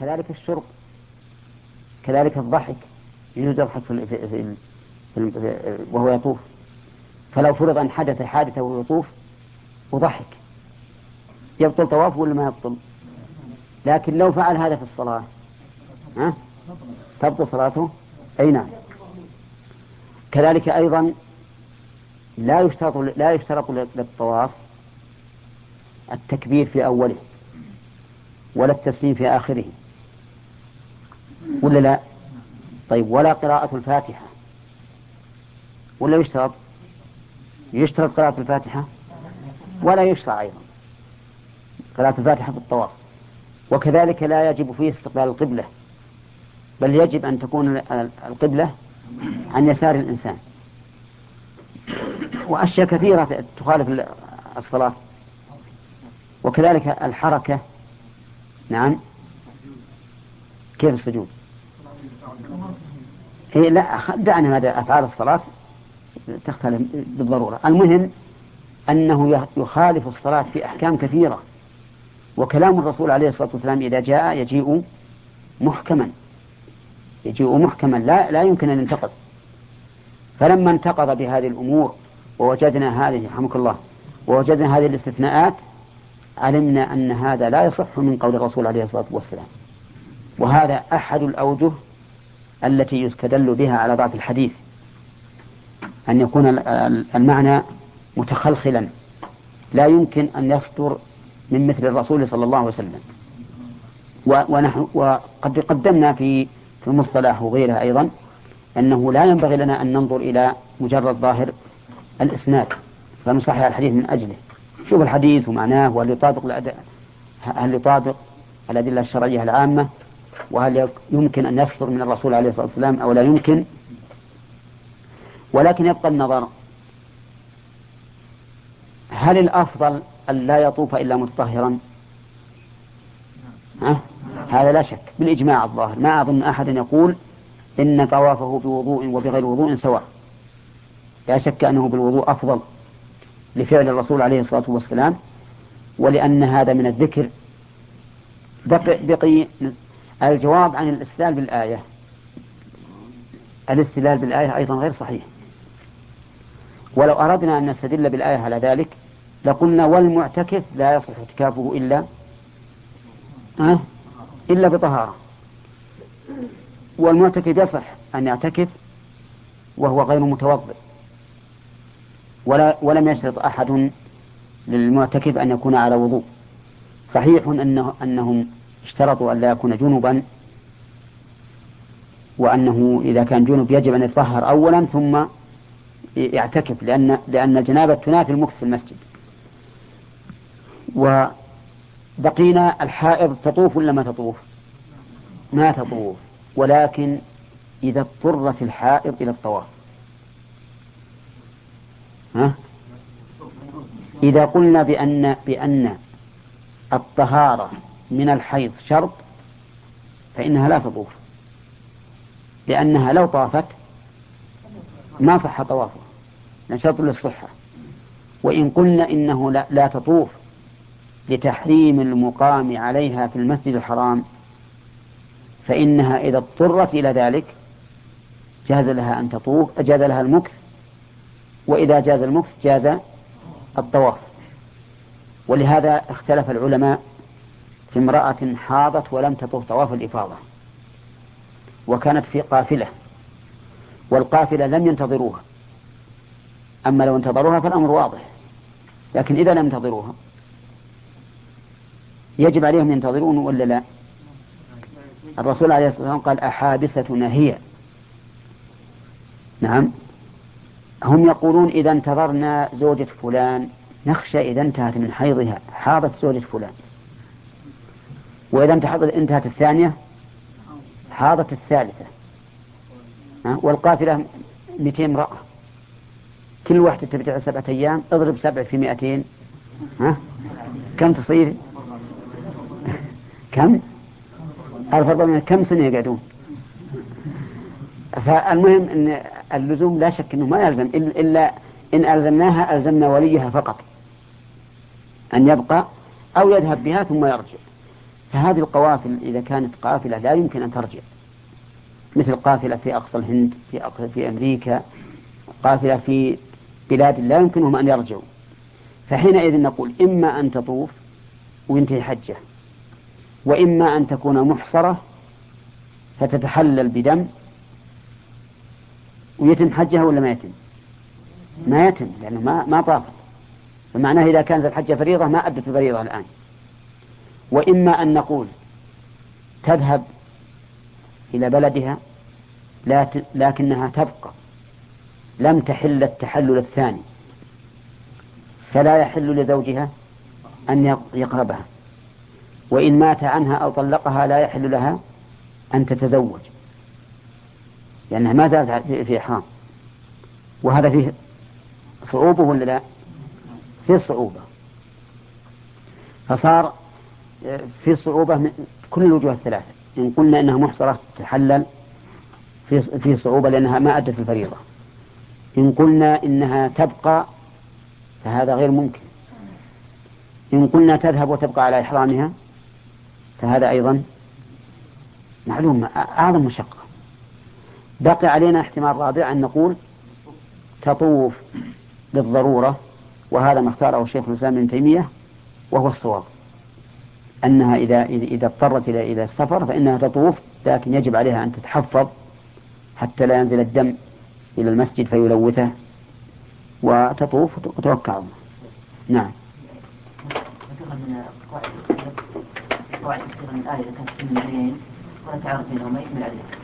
كذلك الشرب كذلك الضحك يجوز يضحك في, في, في, في وهو يطوف. فلو فرض أن حدث حادثة وهو يطوف وضحك. يبطل طوافه ولا ما يبطل؟ لكن لو فعل هذا في الصلاة ها؟ تبطل صلاته؟ أي نعم. كذلك أيضا لا يشترط لا يشترط للطواف التكبير في أوله ولا التسليم في آخره. ولا لا؟ طيب ولا قراءة الفاتحة. ولا يشترط؟ يشترط قراءة الفاتحة؟ ولا يشرع أيضا. قراءة الفاتحة في الطواف. وكذلك لا يجب فيه استقبال القبلة بل يجب أن تكون القبلة عن يسار الإنسان. وأشياء كثيرة تخالف الصلاة. وكذلك الحركة. نعم. كيف السجود إيه لا دعنا ماذا أفعال الصلاة تختلف بالضرورة. المهم أنه يخالف الصلاة في أحكام كثيرة وكلام الرسول عليه الصلاة والسلام إذا جاء يجيء محكما. يجيء محكما لا, لا يمكن أن ينتقد. فلما انتقض بهذه الأمور ووجدنا هذه رحمك الله ووجدنا هذه الاستثناءات علمنا أن هذا لا يصح من قول الرسول عليه الصلاة والسلام. وهذا أحد الأوجه التي يستدل بها على ضعف الحديث أن يكون المعنى متخلخلا لا يمكن أن يصدر من مثل الرسول صلى الله عليه وسلم. ونحن وقد قدمنا في في المصطلح وغيرها أيضا أنه لا ينبغي لنا أن ننظر إلى مجرد ظاهر الإسناد فنصحح الحديث من أجله. شوف الحديث ومعناه وهل يطابق هل يطابق الأدلة الشرعية العامة؟ وهل يمكن أن يصدر من الرسول عليه الصلاة والسلام أو لا يمكن؟ ولكن يبقى النظر هل الأفضل أن لا يطوف إلا متطهرا؟ ها؟ هذا لا شك بالإجماع الظاهر. ما أظن أحد يقول إن طوافه بوضوء وبغير وضوء سواء. لا شك أنه بالوضوء أفضل لفعل الرسول عليه الصلاة والسلام ولأن هذا من الذكر. بقي, بقي الجواب عن الاستدلال بالآية. الاستدلال بالآية أيضا غير صحيح. ولو أردنا أن نستدل بالآية على ذلك لقلنا والمعتكف لا يصح اعتكافه إلا أه؟ إلا بطهارة. والمعتكف يصح أن يعتكف وهو غير متوضئ. ولا ولم يشرط أحد للمعتكف أن يكون على وضوء. صحيح أنه أنهم اشترطوا أن لا يكون جنبا وأنه إذا كان جنب يجب أن يتطهر أولا ثم يعتكف لأن لأن الجنابة تنافي المكث في المسجد. وبقينا الحائض تطوف ولا ما تطوف؟ ما تطوف. ولكن إذا اضطرت الحائض إلى الطواف. ها؟ إذا قلنا بأن بأن الطهارة من الحيض شرط فإنها لا تطوف. لأنها لو طافت ما صح طوافها شرط للصحة. وإن قلنا إنه لا, لا تطوف لتحريم المقام عليها في المسجد الحرام فإنها إذا اضطرت إلى ذلك جاز لها أن تطوف جاز لها المكث. وإذا جاز المكث جاز الطواف. ولهذا اختلف العلماء في امرأة حاضت ولم تطوف طواف الإفاضة وكانت في قافلة والقافلة لم ينتظروها. أما لو انتظروها فالأمر واضح لكن إذا لم ينتظروها يجب عليهم ينتظرون ولا لا؟ الرسول عليه الصلاة والسلام قال أحابستنا هي. نعم. هم يقولون إذا انتظرنا زوجة فلان نخشى إذا انتهت من حيضها حاضت زوجة فلان. وإذا انتهت الثانية حاضت الثالثة. والقافلة 200 امرأة. كل واحدة تبتع سبعة أيام اضرب سبع في مئتين. ها؟ كم تصير؟ كم؟ ألف كم سنة يقعدون؟ فالمهم أن اللزوم لا شك أنه ما يلزم. إلا إن ألزمناها ألزمنا وليها فقط. أن يبقى أو يذهب بها ثم يرجع. فهذه القوافل إذا كانت قافلة لا يمكن أن ترجع. مثل قافلة في أقصى الهند في, أقصى في أمريكا قافلة في بلاد لا يمكنهم أن يرجعوا. فحينئذ نقول إما أن تطوف وينتهي حجة وإما أن تكون محصرة فتتحلل بدم ويتم حجها ولا ما يتم؟ ما يتم لأنه ما ما طافت. فمعناه إذا كانت الحجة فريضة ما أدت الفريضة الآن. وإما أن نقول تذهب إلى بلدها لكنها تبقى لم تحل التحلل الثاني فلا يحل لزوجها أن يقربها وإن مات عنها أو طلقها لا يحل لها أن تتزوج لأنها ما زالت في إحرام وهذا فيه صعوبة ولا لا؟ فيه صعوبة فصار في صعوبة من كل الوجوه الثلاثة. إن قلنا إنها محصرة تحلل في في صعوبة لأنها ما أدت الفريضة. إن قلنا إنها تبقى فهذا غير ممكن. إن قلنا تذهب وتبقى على إحرامها فهذا أيضا معلوم أعظم مشقة. بقي علينا احتمال رابع أن نقول تطوف للضرورة وهذا ما اختاره الشيخ الإسلام ابن تيمية وهو الصواب. أنها إذا إذا اضطرت إلى إلى السفر فإنها تطوف لكن يجب عليها أن تتحفظ حتى لا ينزل الدم إلى المسجد فيلوثه وتطوف وتوكل الله نعم.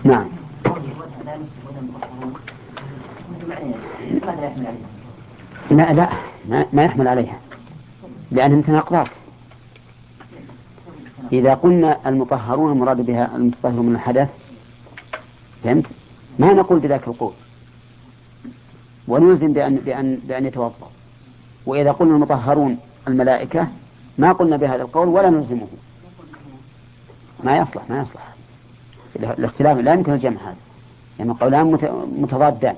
نعم. لا؟ لا ما, ما يحمل عليها لأنهم تناقضات إذا قلنا المطهرون المراد بها المتطهر من الحدث فهمت؟ ما نقول بذاك القول. ونلزم بأن بأن بأن يتوضأ. وإذا قلنا المطهرون الملائكة ما قلنا بهذا القول ولا نلزمه. ما يصلح ما يصلح. الاختلاف لا يمكن الجمع هذا. لأن يعني قولان متضادان.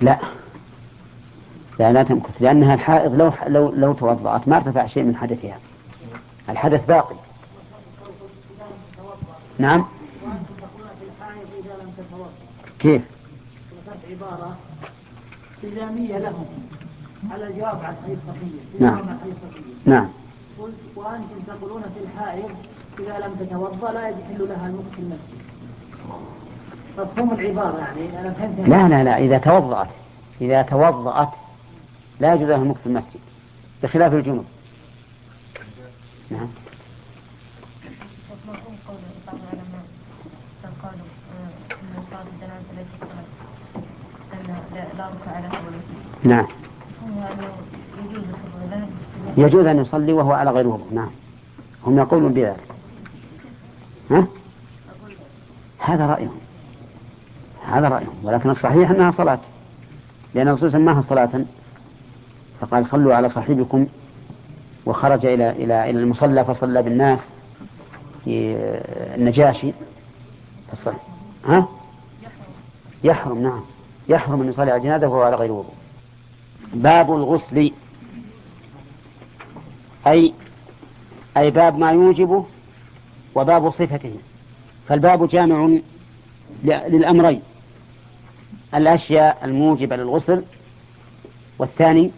لا. لا لا تمكث لأنها الحائض لو لو لو توضأت ما ارتفع شيء من حدثها. الحدث باقي. نعم؟ كيف؟ عبارة إلزامية لهم على الجواب عن حديث صفية نعم. نعم. قلت وأنتم تقولون في الحائض إذا لم تتوضأ لا يحل لها المكث المسجد. مفهوم العبارة يعني؟ أنا فهمت. لا لا لا إذا توضأت. إذا توضأت لا يجوز لها المكث في المسجد بخلاف الجنوب. نعم. نعم. يجوز أن يصلي وهو على غير وضوء. نعم. هم يقولون بذلك. ها؟ هذا رأيهم. هذا رأيهم. ولكن الصحيح أنها صلاة. لأن الرسول سماها صلاة فقال صلوا على صاحبكم وخرج إلى إلى إلى المصلى فصلى بالناس في النجاشي. فصلى ها؟ يحرم نعم. يحرم أن يصلي على الجنازة وهو على غير وضوء. باب الغسل. أي أي باب ما يوجبه وباب صفته. فالباب جامع للأمرين. الأشياء الموجبة للغسل والثاني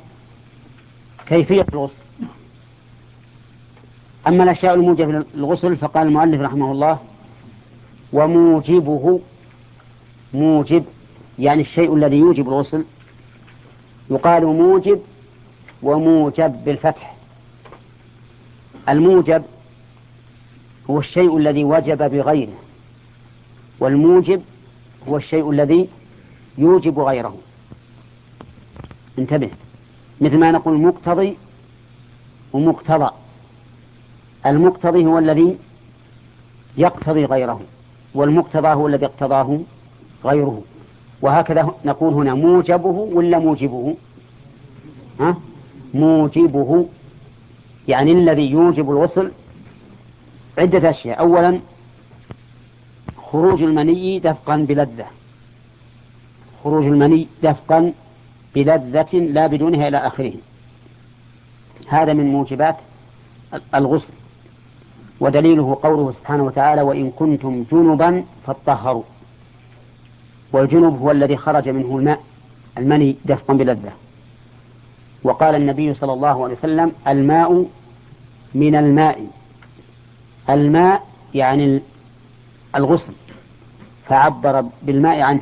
كيفية الغسل؟ أما الأشياء الموجبة للغسل فقال المؤلف رحمه الله وموجبه موجب يعني الشيء الذي يوجب الغسل يقال موجب وموجب بالفتح. الموجب هو الشيء الذي وجب بغيره والموجب هو الشيء الذي يوجب غيره. انتبه. مثل ما نقول مقتضي ومقتضى. المقتضي هو الذي يقتضي غيره والمقتضى هو الذي اقتضاه غيره. وهكذا نقول هنا موجبه ولا موجبه؟ ها؟ موجبه. يعني الذي يوجب الوصل عدة أشياء. أولا خروج المني دفقا بلذة. خروج المني دفقا بلذة لا بدونها إلى آخره. هذا من موجبات الغسل. ودليله قوله سبحانه وتعالى وإن كنتم جنبا فاطهروا. والجنب هو الذي خرج منه الماء المني دفقا بلذة. وقال النبي صلى الله عليه وسلم الماء من الماء. الماء يعني الغسل. فعبر بالماء عنه.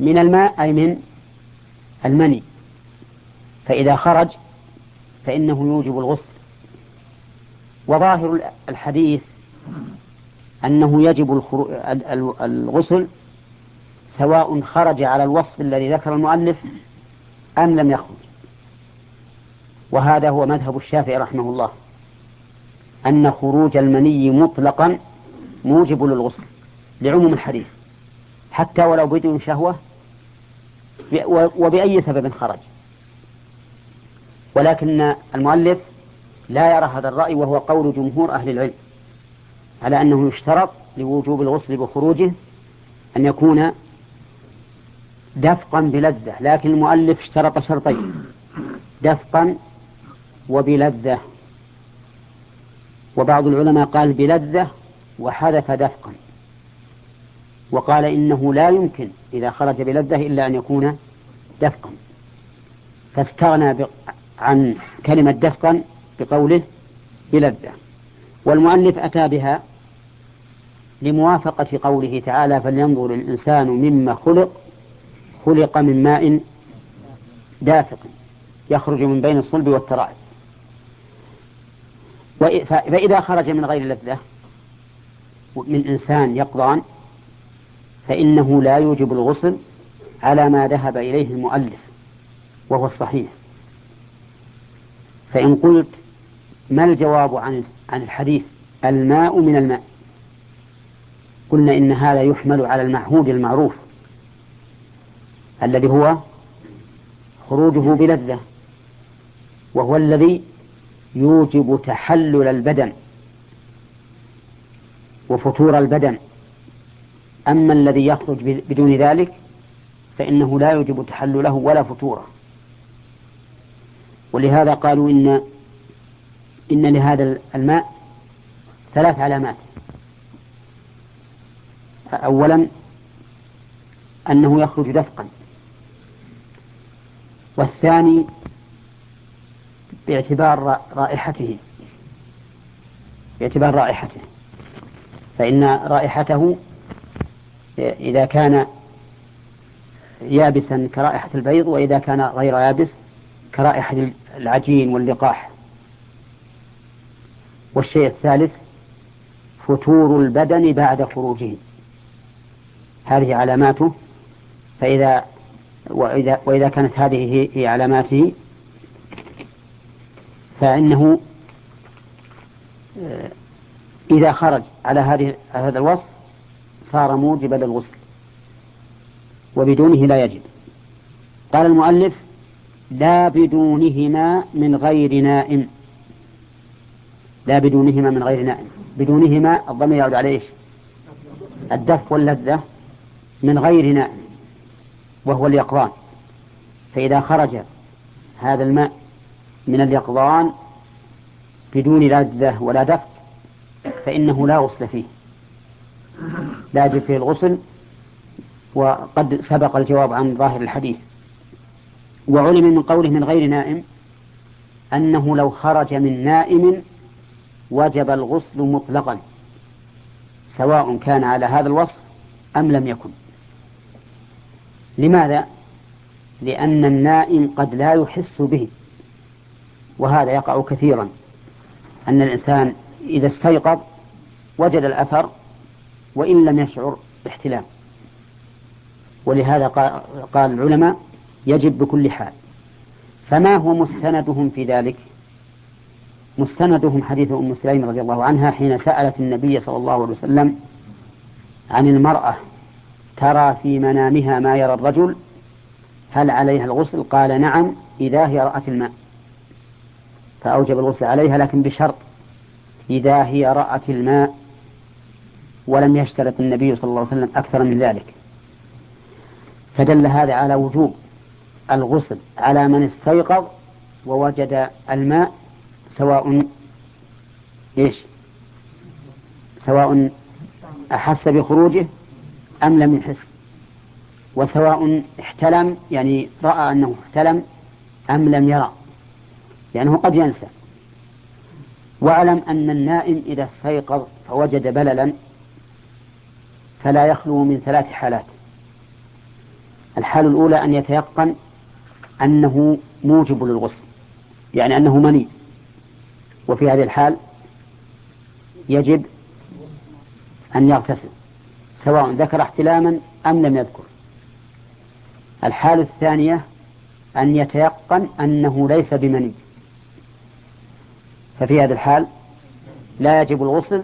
من الماء أي من المني. فإذا خرج فإنه يوجب الغسل. وظاهر الحديث أنه يجب الغسل سواء خرج على الوصف الذي ذكر المؤلف أم لم يخرج. وهذا هو مذهب الشافعي رحمه الله. أن خروج المني مطلقا موجب للغسل لعموم الحديث. حتى ولو بدون شهوة وبأي سبب خرج. ولكن المؤلف لا يرى هذا الرأي وهو قول جمهور أهل العلم على أنه يشترط لوجوب الغسل بخروجه أن يكون دفقا بلذة. لكن المؤلف اشترط شرطين دفقا وبلذة. وبعض العلماء قال بلذة وحذف دفقا. وقال إنه لا يمكن إذا خرج بلذة إلا أن يكون دفقا. فاستغنى عن كلمة دفقا بقوله بلذة. والمؤلف أتى بها لموافقة قوله تعالى فلينظر الإنسان مما خلق خلق من ماء دافق يخرج من بين الصلب والترائب. فإذا خرج من غير لذة من إنسان يقظان فإنه لا يوجب الغسل على ما ذهب إليه المؤلف وهو الصحيح. فإن قلت ما الجواب عن عن الحديث؟ الماء من الماء. قلنا إن هذا يحمل على المعهود المعروف الذي هو خروجه بلذة وهو الذي يوجب تحلل البدن وفتور البدن. أما الذي يخرج بدون ذلك فإنه لا يوجب تحلله ولا فتوره. ولهذا قالوا إن إن لهذا الماء ثلاث علامات. أولا أنه يخرج دفقا. والثاني باعتبار رائحته. باعتبار رائحته. فإن رائحته إذا كان يابسا كرائحة البيض وإذا كان غير يابس كرائحة العجين واللقاح. والشيء الثالث فتور البدن بعد خروجه. هذه علاماته. فإذا وإذا, وإذا كانت هذه هي علاماته فإنه آه، إذا خرج على هذه هذا الوصف صار موجبا للغسل وبدونه لا يجب. قال المؤلف لا بدونهما من غير نائم لا بدونهما من غير نائم بدونهما الضمير يعود على إيش؟ الدف واللذة من غير نائم وهو اليقظان. فإذا خرج هذا الماء من اليقظان بدون لذة ولا دفء فإنه لا غسل فيه. لا يجب فيه الغسل وقد سبق الجواب عن ظاهر الحديث. وعلم من قوله من غير نائم أنه لو خرج من نائم وجب الغسل مطلقا سواء كان على هذا الوصف أم لم يكن. لماذا؟ لأن النائم قد لا يحس به وهذا يقع كثيرا. أن الإنسان إذا استيقظ وجد الأثر وإن لم يشعر باحتلام. ولهذا قال العلماء يجب بكل حال. فما هو مستندهم في ذلك؟ مستندهم حديث أم سليم رضي الله عنها حين سألت النبي صلى الله عليه وسلم عن المرأة ترى في منامها ما يرى الرجل هل عليها الغسل؟ قال نعم إذا هي رأت الماء. فأوجب الغسل عليها لكن بشرط إذا هي رأت الماء ولم يشترط النبي صلى الله عليه وسلم أكثر من ذلك. فدل هذا على وجوب الغسل على من استيقظ ووجد الماء سواء إيش؟ سواء أحس بخروجه أم لم يحس. وسواء احتلم يعني رأى أنه احتلم أم لم يرى. لأنه قد ينسى. واعلم أن النائم إذا استيقظ فوجد بللا فلا يخلو من ثلاث حالات. الحال الأولى أن يتيقن أنه موجب للغسل يعني أنه مني وفي هذه الحال يجب أن يغتسل سواء ذكر احتلاما أم لم يذكر. الحال الثانية أن يتيقن أنه ليس بمني ففي هذا الحال لا يجب الغسل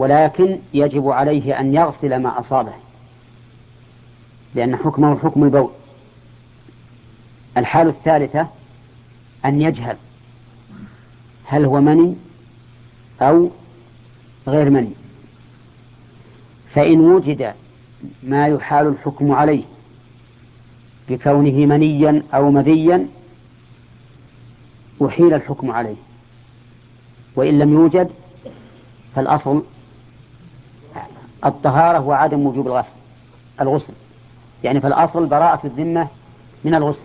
ولكن يجب عليه أن يغسل ما أصابه لأن حكمه حكم البول. الحال الثالثة أن يجهل هل هو مني أو غير مني. فإن وجد ما يحال الحكم عليه بكونه منيا أو مذيا أحيل الحكم عليه. وإن لم يوجد فالأصل الطهارة وعدم وجوب الغسل الغسل. يعني فالأصل براءة الذمة من الغسل.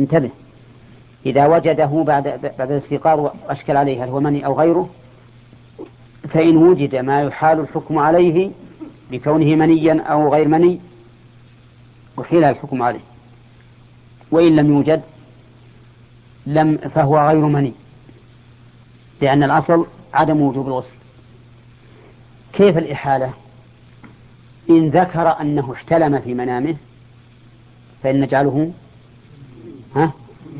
انتبه. إذا وجده بعد بعد الاستيقاظ وأشكل عليه هل هو مني أو غيره فإن وجد ما يحال الحكم عليه بكونه منيا أو غير مني أحيل الحكم عليه. وإن لم يوجد لم فهو غير مني. لأن الأصل عدم وجوب الغسل. كيف الإحالة؟ إن ذكر أنه احتلم في منامه فإن نجعله ها؟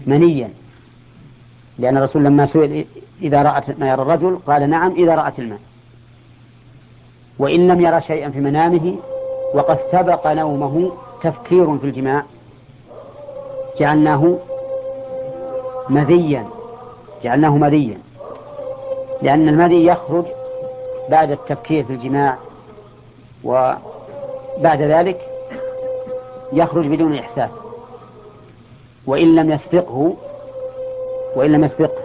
منيا. لأن الرسول لما سئل إذا رأت ما يرى الرجل؟ قال نعم إذا رأت الماء. وإن لم يرى شيئا في منامه وقد سبق نومه تفكير في الجماع جعلناه مذيا. جعلناه مذيا. لأن المذي يخرج بعد التفكير في الجماع وبعد ذلك يخرج بدون إحساس. وإن لم يسبقه وإن لم يسبقه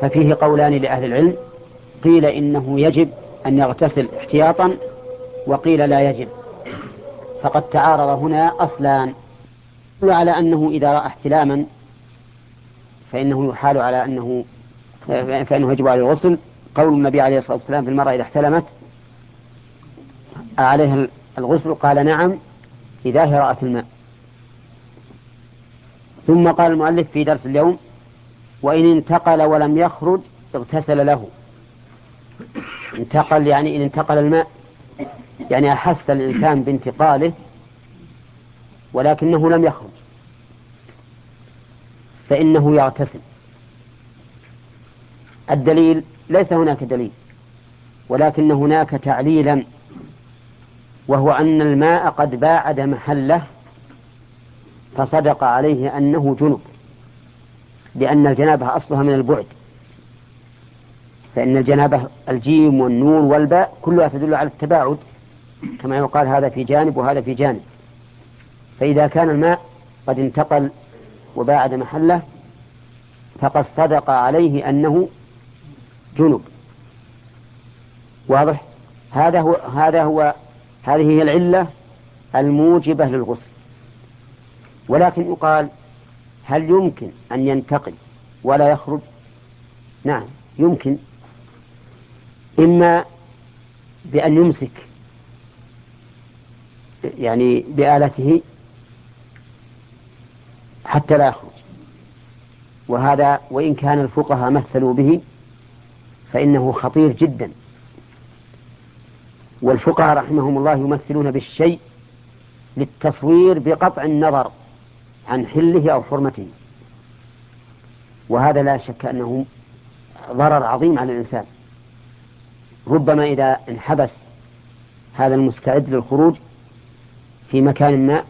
ففيه قولان لأهل العلم. قيل إنه يجب أن يغتسل احتياطا وقيل لا يجب. فقد تعارض هنا أصلان. على أنه إذا رأى احتلاما فإنه يحال على أنه فإنه يجب عليه الغسل. قول النبي عليه الصلاة والسلام في المرأة إذا احتلمت عليها الغسل؟ قال نعم إذا هي رأت الماء. ثم قال المؤلف في درس اليوم وإن انتقل ولم يخرج اغتسل له. انتقل يعني إن انتقل الماء يعني أحس الإنسان بانتقاله ولكنه لم يخرج. فإنه يغتسل. الدليل ليس هناك دليل ولكن هناك تعليلا وهو أن الماء قد باعد محله فصدق عليه أنه جنب لأن الجنابة أصلها من البعد فإن الجنابة الجيم والنون والباء كلها تدل على التباعد كما يقال هذا في جانب وهذا في جانب. فإذا كان الماء قد انتقل وباعد محله فقد صدق عليه أنه جنب. واضح؟ هذا هو هذا هو هذه هي العلة الموجبة للغسل. ولكن يقال هل يمكن أن ينتقل ولا يخرج؟ نعم يمكن. إما بأن يمسك يعني بآلته حتى لا يخرج. وهذا وإن كان الفقهاء مثلوا به فإنه خطير جدا. والفقهاء رحمهم الله يمثلون بالشيء للتصوير بقطع النظر عن حله أو حرمته. وهذا لا شك أنه ضرر عظيم على الإنسان. ربما إذا انحبس هذا المستعد للخروج في مكان ما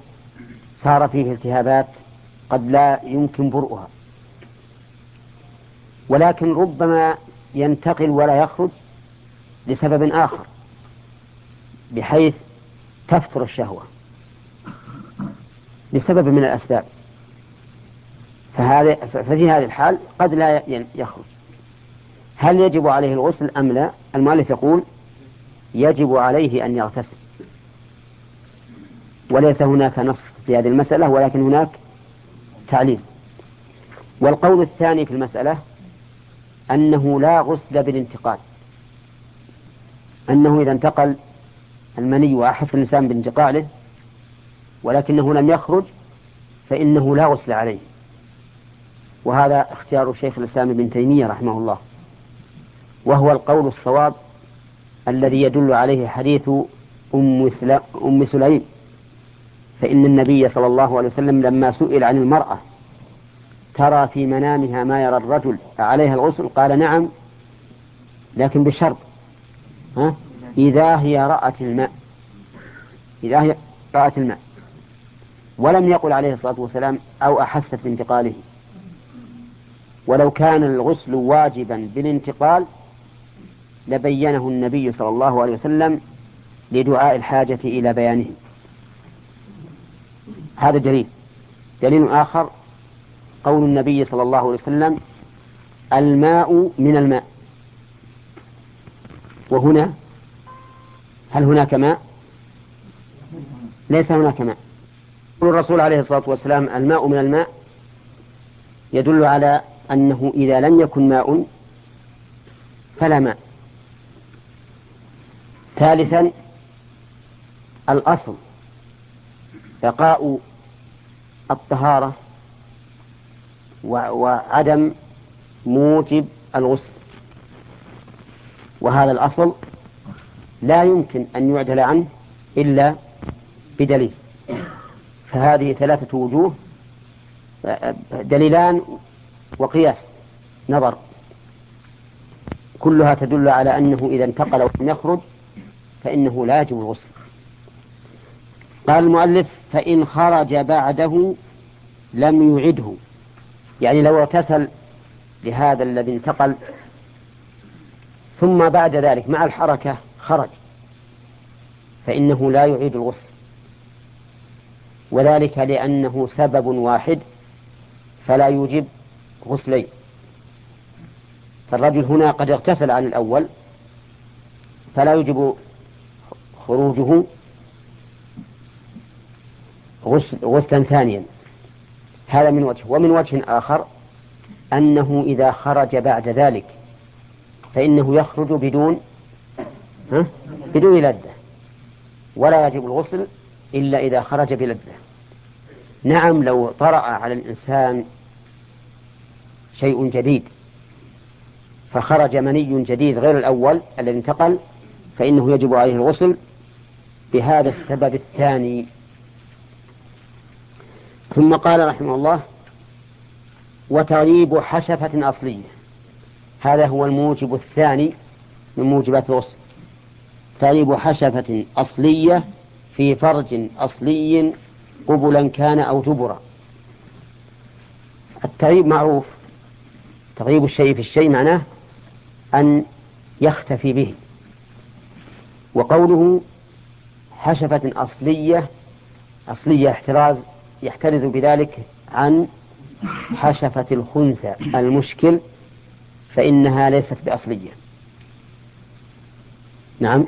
صار فيه التهابات قد لا يمكن برؤها. ولكن ربما ينتقل ولا يخرج لسبب آخر بحيث تفتر الشهوة لسبب من الأسباب. فهذا ففي هذه الحال قد لا يخرج. هل يجب عليه الغسل أم لا؟ المؤلف يقول يجب عليه أن يغتسل. وليس هناك نص في هذه المسألة ولكن هناك تعليم والقول الثاني في المسألة أنه لا غسل بالانتقال. أنه إذا انتقل المني وأحس الإنسان بانتقاله ولكنه لم يخرج فإنه لا غسل عليه. وهذا اختيار شيخ الإسلام ابن تيمية رحمه الله. وهو القول الصواب الذي يدل عليه حديث أم, أم سليم. فإن النبي صلى الله عليه وسلم لما سئل عن المرأة ترى في منامها ما يرى الرجل عليها الغسل؟ قال نعم لكن بشرط. ها؟ إذا هي رأت الماء. إذا هي رأت الماء. ولم يقل عليه الصلاة والسلام أو أحست بانتقاله. ولو كان الغسل واجبا بالانتقال لبينه النبي صلى الله عليه وسلم لدعاء الحاجة إلى بيانه. هذا دليل. دليل آخر قول النبي صلى الله عليه وسلم الماء من الماء. وهنا هل هناك ماء؟ ليس هناك ماء. يقول الرسول عليه الصلاة والسلام الماء من الماء يدل على أنه إذا لم يكن ماء فلا ماء. ثالثا الأصل بقاء الطهارة وعدم موجب الغسل. وهذا الأصل لا يمكن أن يعدل عنه إلا بدليل. فهذه ثلاثة وجوه دليلان وقياس نظر. كلها تدل على أنه إذا انتقل ولم يخرج فإنه لا يجب الغسل. قال المؤلف فإن خرج بعده لم يعده. يعني لو اغتسل لهذا الذي انتقل ثم بعد ذلك مع الحركة خرج فإنه لا يعيد الغسل. وذلك لأنه سبب واحد فلا يوجب غسلين. فالرجل هنا قد اغتسل عن الأول فلا يجب خروجه غسل غسلا ثانيا. هذا من وجه ومن وجه آخر أنه إذا خرج بعد ذلك فإنه يخرج بدون ها؟ بدون لذة. ولا يجب الغسل إلا إذا خرج بلذة. نعم لو طرأ على الإنسان شيء جديد فخرج مني جديد غير الأول الذي انتقل فإنه يجب عليه الغسل بهذا السبب الثاني. ثم قال رحمه الله وتغييب حشفة أصلية. هذا هو الموجب الثاني من موجبات الغسل. تغييب حشفة أصلية في فرج أصلي قبلا كان أو دبرا التغييب معروف. تغييب الشيء في الشيء معناه أن يختفي به. وقوله حشفة أصلية أصلية احتراز يحترز بذلك عن حشفة الخنثى المشكل فإنها ليست بأصلية. نعم.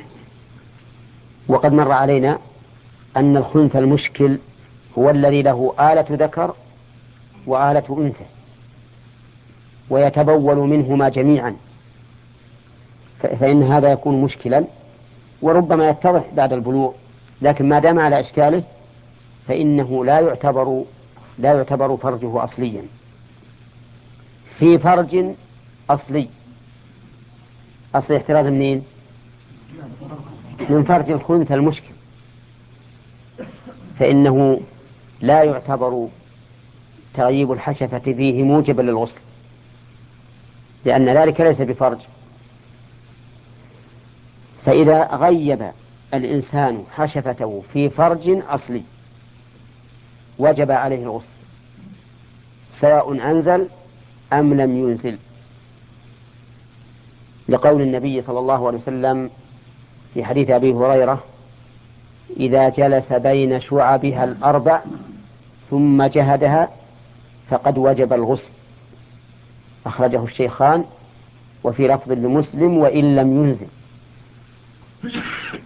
وقد مر علينا أن الخنثى المشكل هو الذي له آلة ذكر وآلة أنثى ويتبول منهما جميعا. فإن هذا يكون مشكلا وربما يتضح بعد البلوغ لكن ما دام على إشكاله فإنه لا يعتبر لا يعتبر فرجه أصليا. في فرج أصلي. أصلي احتراز منين؟ من فرج الخنثى المشكل. فإنه لا يعتبر تغييب الحشفة فيه موجبا للغسل لأن ذلك ليس بفرج. فإذا غيب الإنسان حشفته في فرج أصلي وجب عليه الغسل. سواء أنزل أم لم ينزل. لقول النبي صلى الله عليه وسلم في حديث أبي هريرة إذا جلس بين شعبها الأربع ثم جهدها فقد وجب الغسل. أخرجه الشيخان وفي لفظ لمسلم وإن لم ينزل.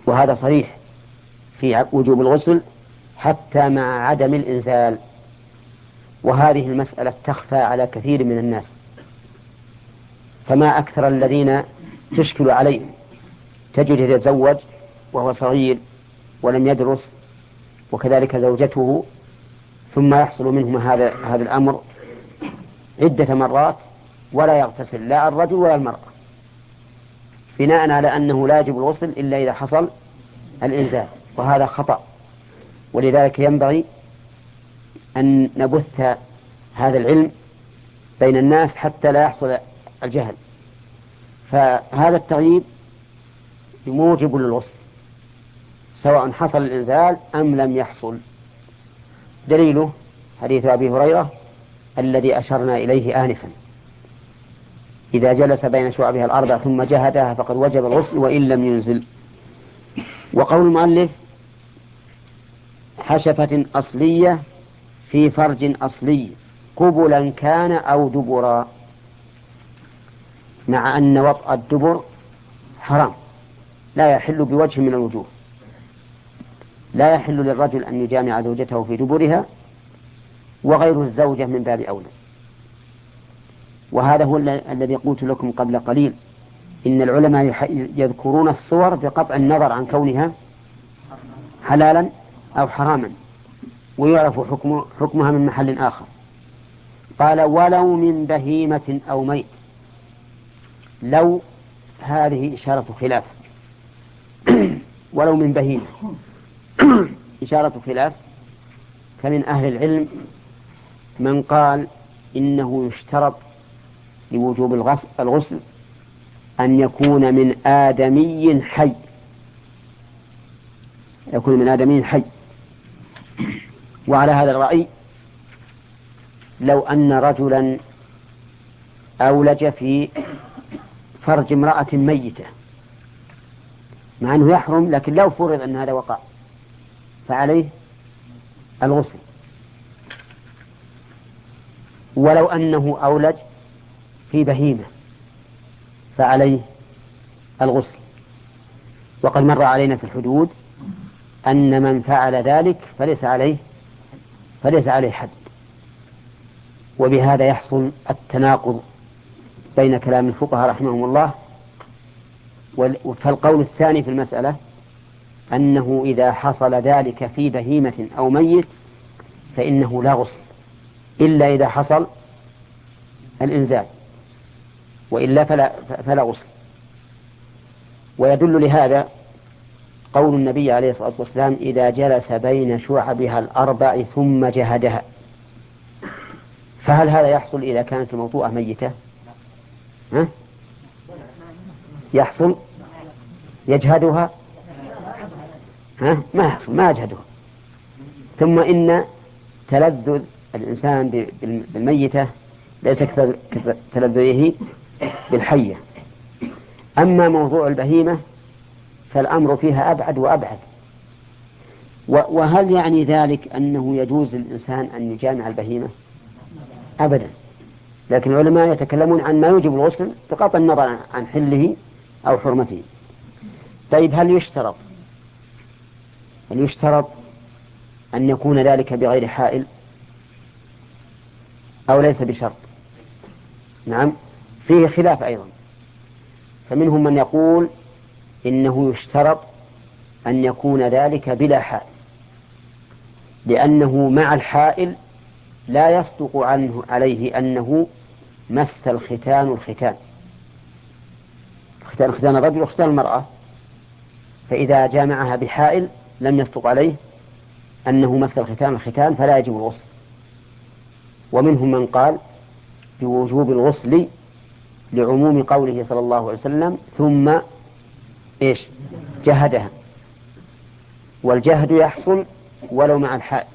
وهذا صريح في وجوب الغسل حتى مع عدم الإنزال. وهذه المسألة تخفى على كثير من الناس. فما أكثر الذين تشكل عليهم. تجد يتزوج وهو صغير ولم يدرس وكذلك زوجته ثم يحصل منهم هذا هذا الأمر عدة مرات ولا يغتسل لا الرجل ولا المرأة. بناء على أنه لا يجب الغسل إلا إذا حصل الإنزال. وهذا خطأ. ولذلك ينبغي أن نبث هذا العلم بين الناس حتى لا يحصل الجهل. فهذا التغييب موجب للغسل سواء حصل الإنزال أم لم يحصل. دليله حديث أبي هريرة الذي أشرنا إليه آنفا. إذا جلس بين شعبها الأربع ثم جهدها فقد وجب الغسل وإن لم ينزل. وقول المؤلف حشفة أصلية في فرج أصلي قبلا كان أو دبرا. مع أن وطأ الدبر حرام. لا يحل بوجه من الوجوه. لا يحل للرجل أن يجامع زوجته في دبرها وغير الزوجة من باب أولى. وهذا هو الذي قلت لكم قبل قليل. إن العلماء يذكرون الصور بقطع النظر عن كونها حلالا أو حراما ويعرف حكم حكمها من محل آخر. قال ولو من بهيمة أو ميت. لو هذه إشارة خلاف. ولو من بهيمة. إشارة خلاف. فمن أهل العلم من قال إنه يشترط لوجوب الغسل أن يكون من آدمي حي. يكون من آدمي حي. وعلى هذا الرأي لو أن رجلا أولج في فرج امرأة ميتة مع أنه يحرم لكن لو فرض أن هذا وقع فعليه الغسل. ولو أنه أولج في بهيمة فعليه الغسل. وقد مر علينا في الحدود أن من فعل ذلك فليس عليه فليس عليه حد. وبهذا يحصل التناقض بين كلام الفقهاء رحمهم الله فالقول الثاني في المسألة أنه إذا حصل ذلك في بهيمة أو ميت فإنه لا غسل إلا إذا حصل الإنزال وإلا فلا, فلا غسل ويدل لهذا قول النبي عليه الصلاة والسلام إذا جلس بين شعبها الأربع ثم جهدها. فهل هذا يحصل إذا كانت الموطوءة ميتة؟ ها؟ يحصل؟ يجهدها؟ ها؟ ما يحصل ما يجهدها. ثم إن تلذذ الإنسان بالميتة ليس كتلذذه بالحية. أما موضوع البهيمة فالأمر فيها أبعد وأبعد. وهل يعني ذلك أنه يجوز للإنسان أن يجامع البهيمة؟ أبدا. لكن العلماء يتكلمون عن ما يوجب الغسل بقطع النظر عن حله أو حرمته. طيب هل يشترط؟ هل يشترط أن يكون ذلك بغير حائل؟ أو ليس بشرط؟ نعم فيه خلاف أيضا. فمنهم من يقول إنه يشترط أن يكون ذلك بلا حائل لأنه مع الحائل لا يصدق عنه عليه أنه مس الختان الختان. ختان ختان الرجل وختان المرأة. فإذا جامعها بحائل لم يصدق عليه أنه مس الختان الختان فلا يجب الغسل. ومنهم من قال بوجوب الغسل لعموم قوله صلى الله عليه وسلم ثم إيش؟ جهدها. والجهد يحصل ولو مع الحائل.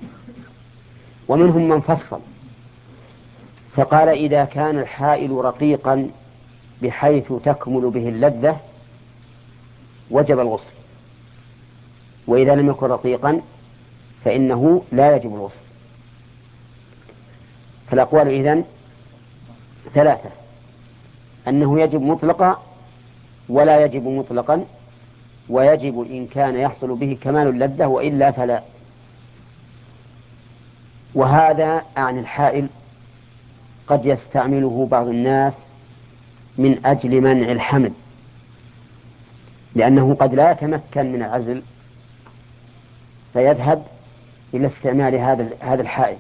ومنهم من فصل. فقال إذا كان الحائل رقيقا بحيث تكمل به اللذة وجب الغسل. وإذا لم يكن رقيقا فإنه لا يجب الغسل. فالأقوال إذن ثلاثة. أنه يجب مطلقا ولا يجب مطلقا ويجب إن كان يحصل به كمال اللذة وإلا فلا. وهذا عن الحائل قد يستعمله بعض الناس من أجل منع الحمل لأنه قد لا يتمكن من العزل فيذهب إلى استعمال هذا هذا الحائل.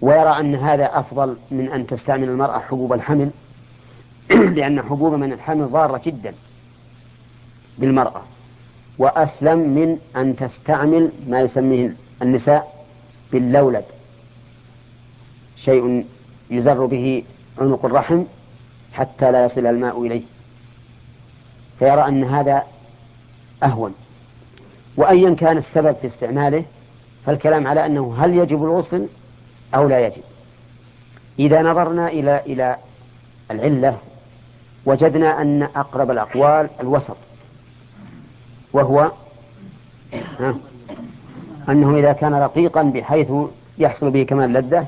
ويرى أن هذا أفضل من أن تستعمل المرأة حبوب الحمل لأن حبوب من الحمل ضارة جدا بالمرأة. وأسلم من أن تستعمل ما يسميه النساء باللولب شيء يزر به عنق الرحم حتى لا يصل الماء إليه. فيرى أن هذا أهون. وأيا كان السبب في استعماله فالكلام على أنه هل يجب الغسل أو لا يجب. إذا نظرنا إلى إلى العلة وجدنا أن أقرب الأقوال الوسط وهو أنه إذا كان رقيقا بحيث يحصل به كمال لذة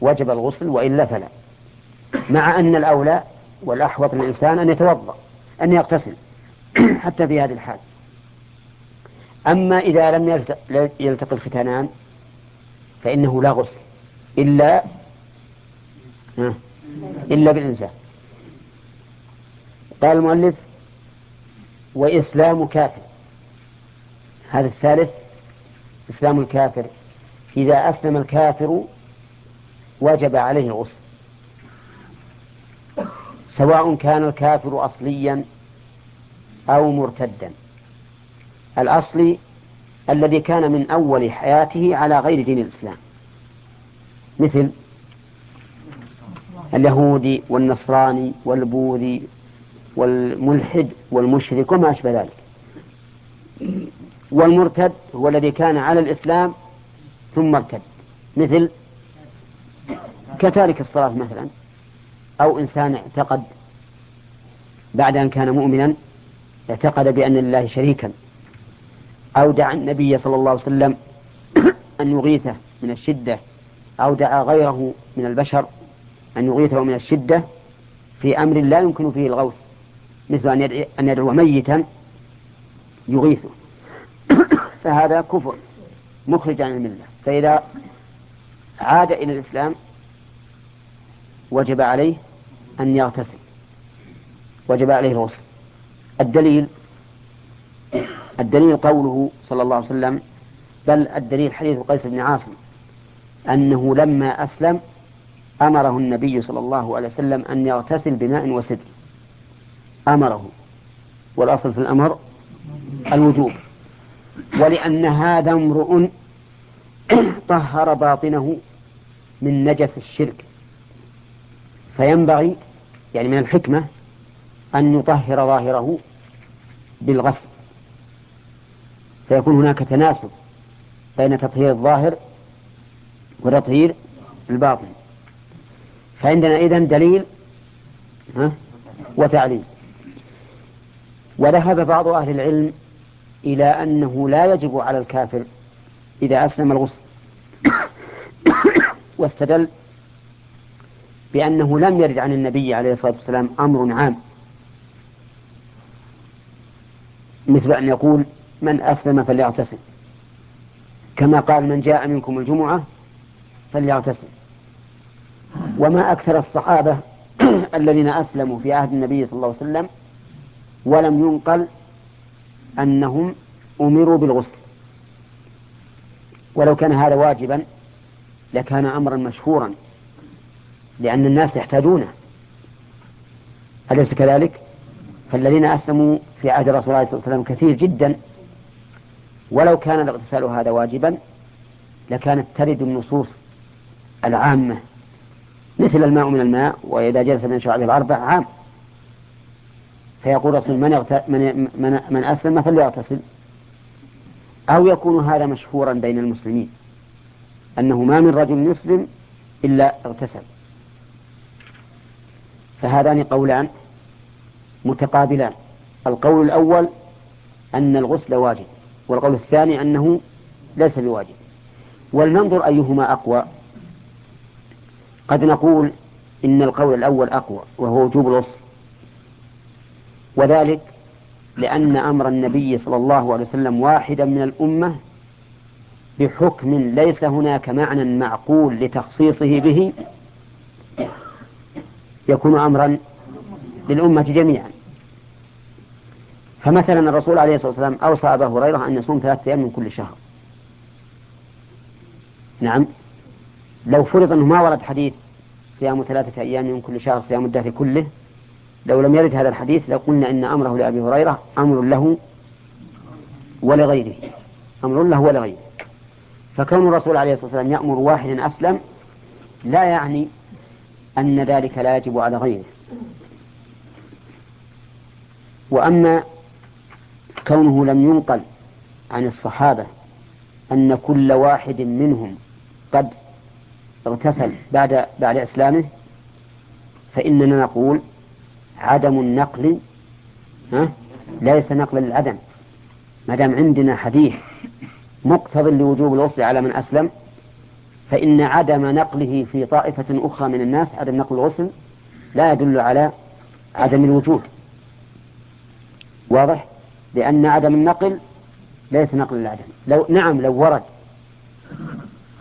وجب الغسل وإلا فلا. مع أن الأولى والأحوط للإنسان أن يتوضأ أن يغتسل حتى في هذه الحال. أما إذا لم يلتقي الختانان فإنه لا غسل إلا إلا بالإنزال. قال المؤلف وإسلام كافر. هذا الثالث إسلام الكافر. إذا أسلم الكافر وجب عليه الغسل سواء كان الكافر أصليا أو مرتدا. الأصلي الذي كان من أول حياته على غير دين الإسلام. مثل اليهودي والنصراني والبوذي والملحد والمشرك وما أشبه ذلك. والمرتد هو الذي كان على الإسلام ثم ارتد. مثل كتارك الصلاة مثلا أو إنسان اعتقد بعد أن كان مؤمنا اعتقد بأن لله شريكا أو دعا النبي صلى الله عليه وسلم أن يغيثه من الشدة أو دعا غيره من البشر أن يغيثه من الشدة في أمر لا يمكن فيه الغوث. مثل أن يدعو, أن يدعو ميتا يغيثه. فهذا كفر مخرج عن الملة. فإذا عاد إلى الإسلام وجب عليه أن يغتسل. وجب عليه الغسل. الدليل الدليل قوله صلى الله عليه وسلم بل الدليل حديث قيس بن عاصم أنه لما أسلم أمره النبي صلى الله عليه وسلم أن يغتسل بماء وسدر أمره. والأصل في الأمر الوجوب. ولأن هذا امرؤ طهر باطنه من نجس الشرك. فينبغي يعني من الحكمة أن يطهر ظاهره بالغسل. فيكون هناك تناسب بين تطهير الظاهر وتطهير الباطن. فعندنا إذن دليل وتعليل. وذهب بعض أهل العلم إلى أنه لا يجب على الكافر إذا أسلم الغسل واستدل بأنه لم يرد عن النبي عليه الصلاة والسلام أمر عام. مثل أن يقول من أسلم فليغتسل. كما قال من جاء منكم الجمعة فليغتسل. وما أكثر الصحابة الذين أسلموا في عهد النبي صلى الله عليه وسلم ولم ينقل أنهم أمروا بالغسل. ولو كان هذا واجبا لكان أمرا مشهورا لأن الناس يحتاجونه. أليس كذلك؟ فالذين أسلموا في عهد الرسول عليه الصلاة والسلام كثير جدا. ولو كان الاغتسال هذا واجبا لكانت ترد النصوص العامة مثل الماء من الماء وإذا جلس من شعب الأربع عام. فيقول رسول من, من, من, من أسلم فليغتسل. أو يكون هذا مشهورا بين المسلمين أنه ما من رجل يسلم إلا اغتسل. فهذان قولان متقابلان. القول الأول أن الغسل واجب والقول الثاني أنه ليس بواجب. ولننظر أيهما أقوى. قد نقول إن القول الأول أقوى وهو وجوب الغسل. وذلك لأن أمر النبي صلى الله عليه وسلم واحدا من الأمة بحكم ليس هناك معنى معقول لتخصيصه به يكون أمرا للأمة جميعا. فمثلا الرسول عليه الصلاة والسلام أوصى أبا هريرة أن يصوم ثلاثة أيام من كل شهر. نعم. لو فرض أنه ما ورد حديث صيام ثلاثة أيام من كل شهر صيام الدهر كله لو لم يرد هذا الحديث لقلنا إن أمره لأبي هريرة أمر له ولغيره. أمر له ولغيره. فكون الرسول عليه الصلاة والسلام يأمر واحدا أسلم لا يعني أن ذلك لا يجب على غيره. وأما كونه لم ينقل عن الصحابة أن كل واحد منهم قد اغتسل بعد بعد إسلامه فإننا نقول عدم النقل ها؟ ليس نقلا للعدم. ما دام عندنا حديث مقتض لوجوب الغسل على من أسلم فإن عدم نقله في طائفة أخرى من الناس عدم نقل الغسل لا يدل على عدم الوجوب واضح؟ لأن عدم النقل ليس نقل العدم لو نعم لو ورد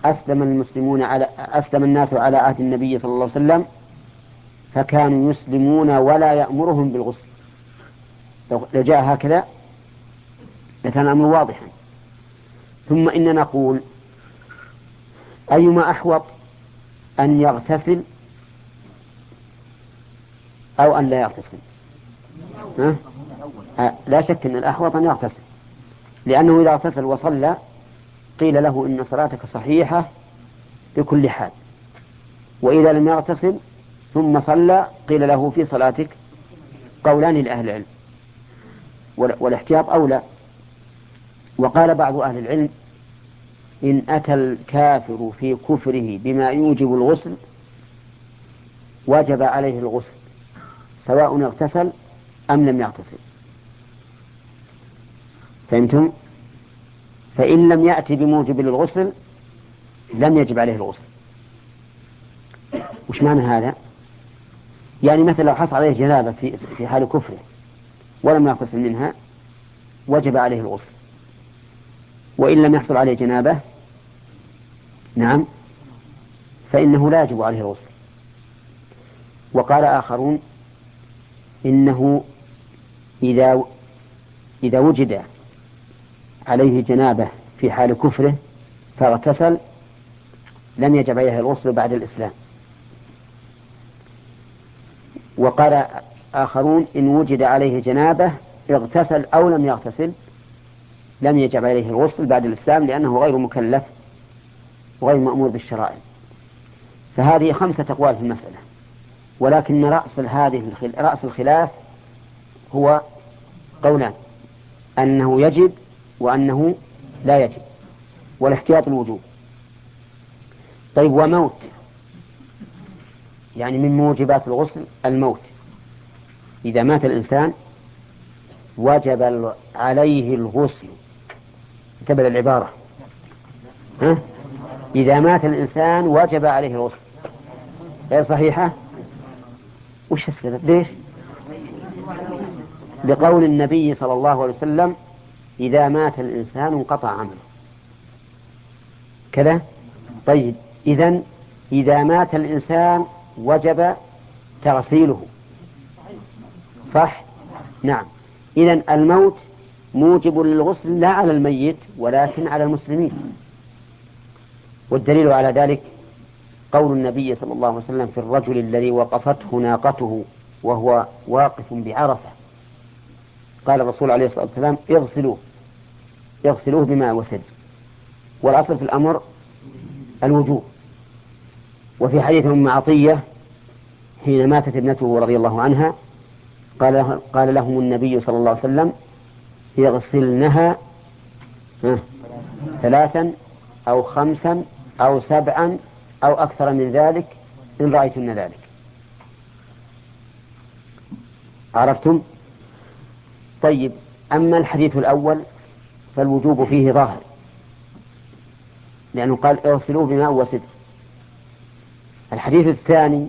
أسلم المسلمون على أسلم الناس على عهد النبي صلى الله عليه وسلم فكانوا يسلمون ولا يأمرهم بالغسل. لو جاء هكذا لكان الأمر واضحا. ثم إن نقول أيما أحوط أن يغتسل أو أن لا يغتسل؟ ها؟ آه، لا شك أن الأحوط أن يغتسل. لأنه إذا اغتسل وصلى قيل له إن صلاتك صحيحة بكل حال. وإذا لم يغتسل ثم صلى قيل له في صلاتك قولان لأهل العلم والاحتياط أولى وقال بعض أهل العلم إن أتى الكافر في كفره بما يوجب الغسل وجب عليه الغسل سواء اغتسل أم لم يغتسل فهمتم؟ فإن لم يأتي بموجب للغسل لم يجب عليه الغسل وش معنى هذا؟ يعني مثلا لو حصل عليه جنابة في في حال كفره ولم يغتسل منها وجب عليه الغسل. وإن لم يحصل عليه جنابة نعم فإنه لا يجب عليه الغسل. وقال آخرون إنه إذا إذا وجد عليه جنابة في حال كفره فاغتسل لم يجب عليه الغسل بعد الإسلام. وقال آخرون إن وجد عليه جنابة اغتسل أو لم يغتسل لم يجب عليه الغسل بعد الإسلام لأنه غير مكلف وغير مأمور بالشرائع. فهذه خمسة أقوال في المسألة ولكن رأس هذه رأس الخلاف هو قولان أنه يجب وأنه لا يجب والاحتياط الوجوب. طيب وموت يعني من موجبات الغسل الموت. إذا مات الإنسان وجب عليه الغسل. انتبه العبارة ها؟ إذا مات الإنسان وجب عليه الغسل. غير صحيحة؟ وش السبب؟ ليش؟ لقول النبي صلى الله عليه وسلم إذا مات الإنسان انقطع عمله. كذا؟ طيب إذا إذا مات الإنسان وجب تغسيله. صح؟ نعم. إذا الموت موجب للغسل لا على الميت ولكن على المسلمين. والدليل على ذلك قول النبي صلى الله عليه وسلم في الرجل الذي وقصته ناقته وهو واقف بعرفة. قال الرسول عليه الصلاة والسلام اغسلوه. اغسلوه بماء وسد. والأصل في الأمر الوجوب. وفي حديث أم عطية حين ماتت ابنته رضي الله عنها قال قال لهم النبي صلى الله عليه وسلم يغسلنها ثلاثا أو خمسا أو سبعا أو أكثر من ذلك إن رأيتن ذلك. عرفتم؟ طيب أما الحديث الأول فالوجوب فيه ظاهر لأنه قال اغسلوه بماء وسدر الحديث الثاني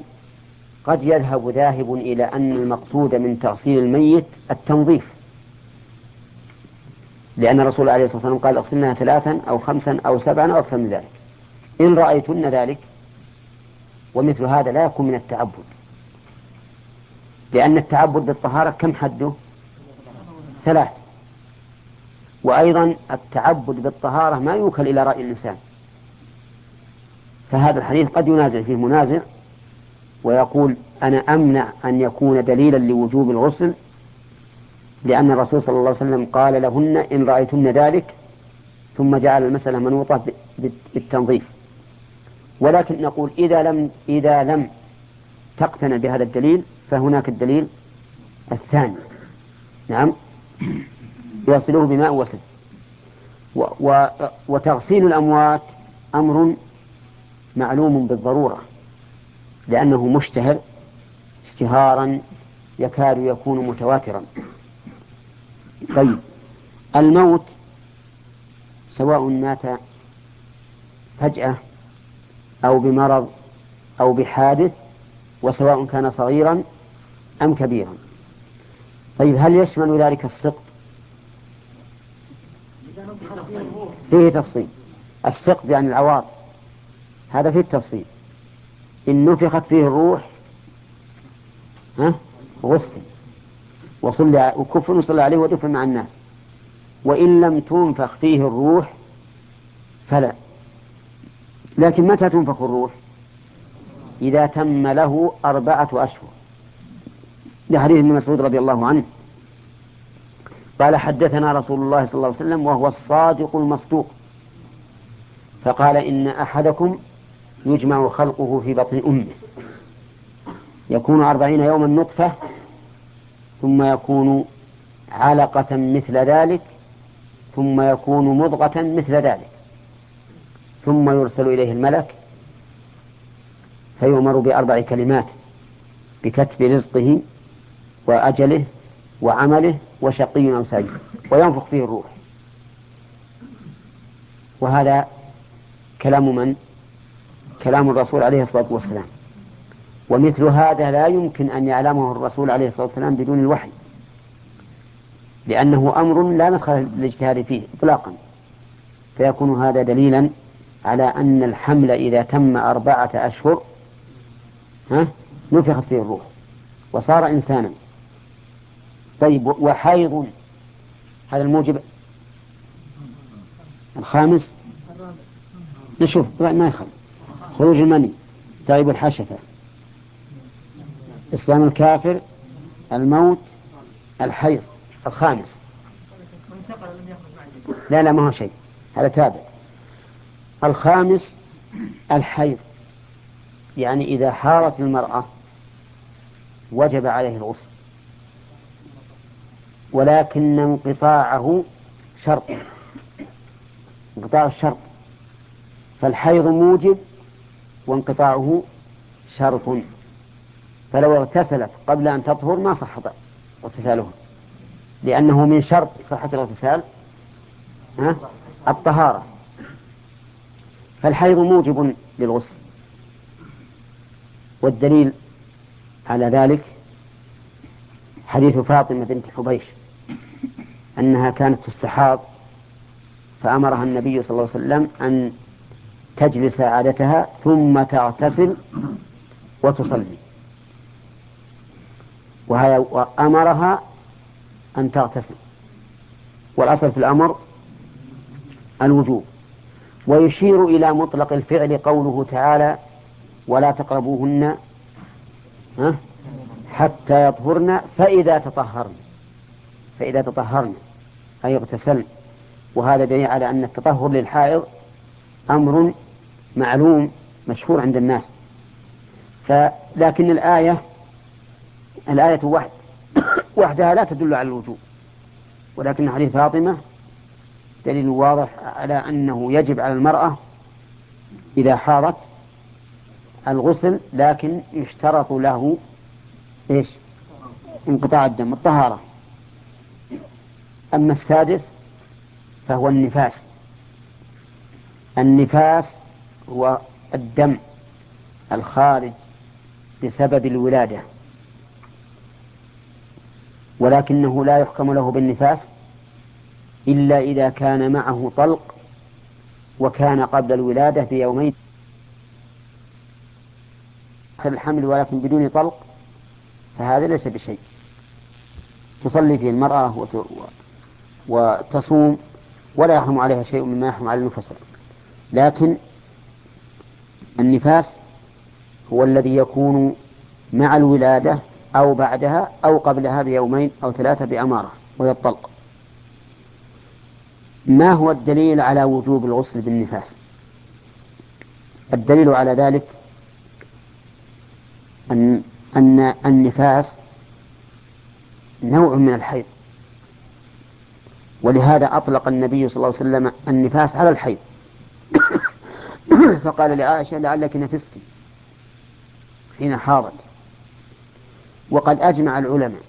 قد يذهب ذاهب إلى أن المقصود من تغسيل الميت التنظيف. لأن الرسول عليه الصلاة والسلام قال اغسلنا ثلاثا أو خمسا أو سبعا أو أكثر من ذلك. إن رأيتن ذلك ومثل هذا لا يكون من التعبد. لأن التعبد بالطهارة كم حده؟ ثلاث. وأيضا التعبد بالطهارة ما يوكل إلى رأي الإنسان. فهذا الحديث قد ينازع فيه منازع ويقول أنا أمنع أن يكون دليلا لوجوب الغسل لأن الرسول صلى الله عليه وسلم قال لهن إن رأيتن ذلك ثم جعل المسألة منوطة بالتنظيف. ولكن نقول إذا لم إذا لم تقتنع بهذا الدليل فهناك الدليل الثاني. نعم. يغسله بماء وسد وتغسيل الأموات أمر معلوم بالضرورة لأنه مشتهر اشتهارا يكاد يكون متواترا. طيب الموت سواء مات فجأة أو بمرض أو بحادث وسواء كان صغيرا أم كبيرا. طيب هل يشمل ذلك السقط؟ فيه تفصيل. السقط يعني العوار. هذا فيه التفصيل. إن نفخت فيه الروح ها؟ غسل. وصلى وكفر وصلى عليه ودفن مع الناس. وإن لم تنفخ فيه الروح فلا. لكن متى تنفخ الروح؟ إذا تم له أربعة أشهر. لحديث ابن مسعود رضي الله عنه. قال حدثنا رسول الله صلى الله عليه وسلم وهو الصادق المصدوق. فقال إن أحدكم يجمع خلقه في بطن أمه يكون أربعين يوما نطفة ثم يكون علقة مثل ذلك ثم يكون مضغة مثل ذلك ثم يرسل إليه الملك فيؤمر بأربع كلمات بكتب رزقه وأجله وعمله وشقي أو سعيد وينفخ فيه الروح وهذا كلام من؟ كلام الرسول عليه الصلاة والسلام. ومثل هذا لا يمكن أن يعلمه الرسول عليه الصلاة والسلام بدون الوحي. لأنه أمر لا مدخل للاجتهاد فيه إطلاقا. فيكون هذا دليلا على أن الحمل إذا تم أربعة أشهر ها نفخت فيه الروح. وصار إنسانا. طيب وحيض هذا الموجب. الخامس نشوف ما يخل خروج المني تعيب الحشفة. إسلام الكافر الموت الحيض الخامس. لا لا ما هو شيء هذا تابع. الخامس الحيض. يعني إذا حارت المرأة وجب عليه الغسل. ولكن انقطاعه شرط. انقطاع الشرط. فالحيض موجب وانقطاعه شرط. فلو اغتسلت قبل أن تطهر ما صح اغتسالها لأنه من شرط صحة الاغتسال الطهارة. فالحيض موجب للغسل. والدليل على ذلك حديث فاطمة بنت حبيش أنها كانت تستحاض فأمرها النبي صلى الله عليه وسلم أن تجلس عادتها ثم تغتسل وتصلي. وأمرها أن تغتسل. والأصل في الأمر الوجوب. ويشير إلى مطلق الفعل قوله تعالى ولا تقربوهن حتى يطهرن فإذا تطهرن. فإذا تطهرن أي اغتسلن. وهذا دليل على أن التطهر للحائض أمر معلوم مشهور عند الناس. فلكن الآية الآية وحد وحدها لا تدل على الوجوب. ولكن حديث فاطمة دليل واضح على أنه يجب على المرأة إذا حاضت الغسل لكن يشترط له إيش؟ انقطاع الدم الطهارة. أما السادس فهو النفاس. النفاس هو الدم الخارج بسبب الولادة. ولكنه لا يحكم له بالنفاس إلا إذا كان معه طلق وكان قبل الولادة بيومين. الحمل ولكن بدون طلق فهذا ليس بشيء. تصلي فيه المرأة وتصوم ولا يحرم عليها شيء مما يحرم على النفساء لكن النفاس هو الذي يكون مع الولادة أو بعدها أو قبلها بيومين أو ثلاثة بأمارة وهي الطلق. ما هو الدليل على وجوب الغسل بالنفاس؟ الدليل على ذلك أن أن النفاس نوع من الحيض ولهذا أطلق النبي صلى الله عليه وسلم النفاس على الحيض. فقال لعائشة لعلك نفست. حين حاضت وقد أجمع العلماء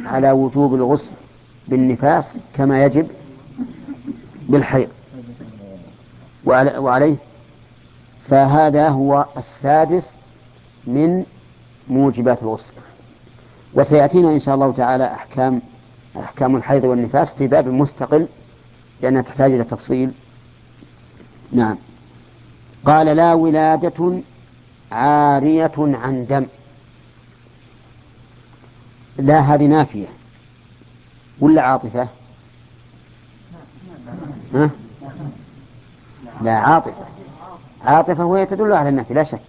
على وجوب الغسل بالنفاس كما يجب بالحيض. وعليه. فهذا هو السادس من موجبات الغسل. وسيأتينا إن شاء الله تعالى أحكام أحكام الحيض والنفاس في باب مستقل لأنها تحتاج إلى تفصيل. نعم. قال لا ولادة عارية عن دم. لا هذه نافية. ولا عاطفة؟ ها؟ لا عاطفة. عاطفة وهي تدل على النفي لا شك.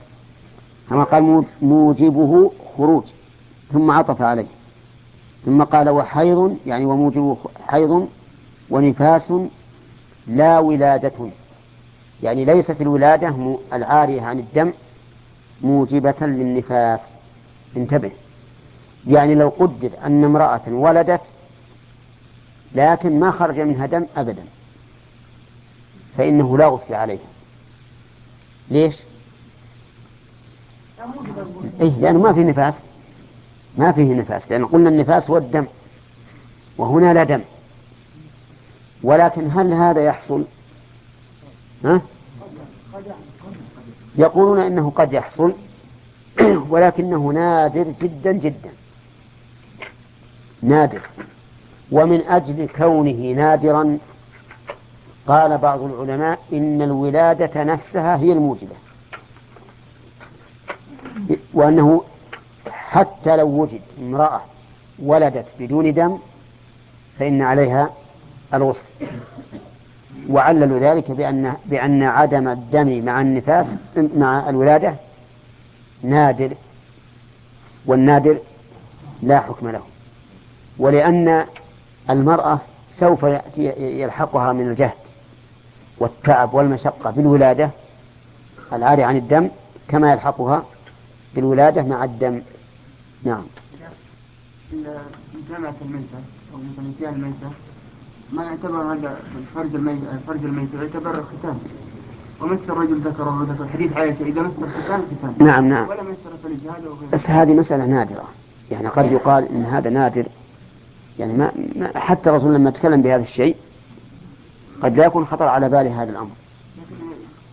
كما قال موجبه خروج ثم عطف عليه. ثم قال وحيض يعني وموجبه حيض ونفاس لا ولادة. يعني ليست الولادة العارية عن الدم موجبة للنفاس. انتبه. يعني لو قدر أن امرأة ولدت لكن ما خرج منها دم أبدا فإنه لا غسل عليها. ليش؟ إيه لأنه ما في نفاس. ما فيه نفاس لأن قلنا النفاس هو الدم وهنا لا دم. ولكن هل هذا يحصل؟ ها؟ يقولون إنه قد يحصل ولكنه نادر جدا جدا. نادر. ومن أجل كونه نادرا قال بعض العلماء إن الولادة نفسها هي الموجبة. وأنه حتى لو وجد امرأة ولدت بدون دم فإن عليها الغسل. وعللوا ذلك بأن بأن عدم الدم مع النفاس مع الولادة نادر والنادر لا حكم له. ولأن المرأة سوف يأتي يلحقها من الجهد والتعب والمشقة بالولادة العاري عن الدم كما يلحقها بالولادة مع الدم. نعم. إن جامعة الميتة أو مثلا الميتة ما يعتبر هذا الفرج الميت الفرج الميت يعتبر ختان. ومس الرجل ذكره وذكر حديث عائشة إذا مس الختان ختان. نعم نعم. ولا مس الفرج هذا بس هذه مسألة نادرة. يعني قد يقال إن هذا نادر. يعني ما, ما حتى الرسول لما تكلم بهذا الشيء قد لا يكون خطر على باله هذا الأمر. لكن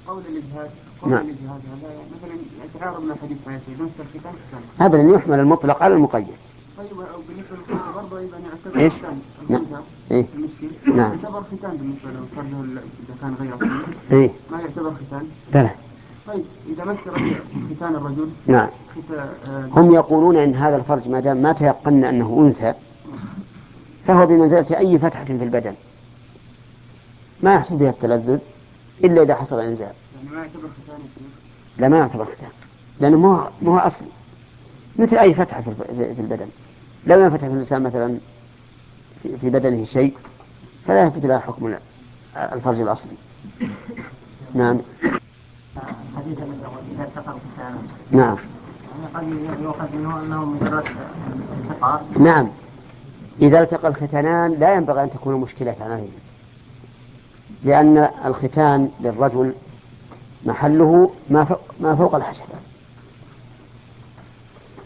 قول الإجهاد قول نعم. الإجهاد هذا مثلا يتعارض مع حديث عائشة إذا مس الختان ختان. أبدا يحمل المطلق على المقيد. طيب بالنسبة للختان برضه إيش؟ نعم. إيه؟ نعم. يعتبر ختان بالنسبة له فرجه إذا كان غير إيه؟ ما يعتبر ختان؟ بلى طيب إذا مس ختان الرجل نعم. آه هم يقولون إن هذا الفرج ما دام ما تيقنا أنه أنثى فهو بمنزلة أي فتحة في البدن. ما يحصل بها التلذذ إلا إذا حصل إنزال. يعني ما يعتبر ختان لا ما يعتبر ختان. لأنه ما هو ما هو أصل مثل أي فتحة في البدن. لو ينفتح في الإنسان مثلا في بدنه شيء فلا يثبت له حكم الفرج الأصلي. نعم. حديث إذا التقى نعم. قد يؤخذ منه أنه مجرد نعم. إذا التقى الختانان لا ينبغي أن تكون مشكلة عليه لأن الختان للرجل محله ما فوق, ما فوق الحشفة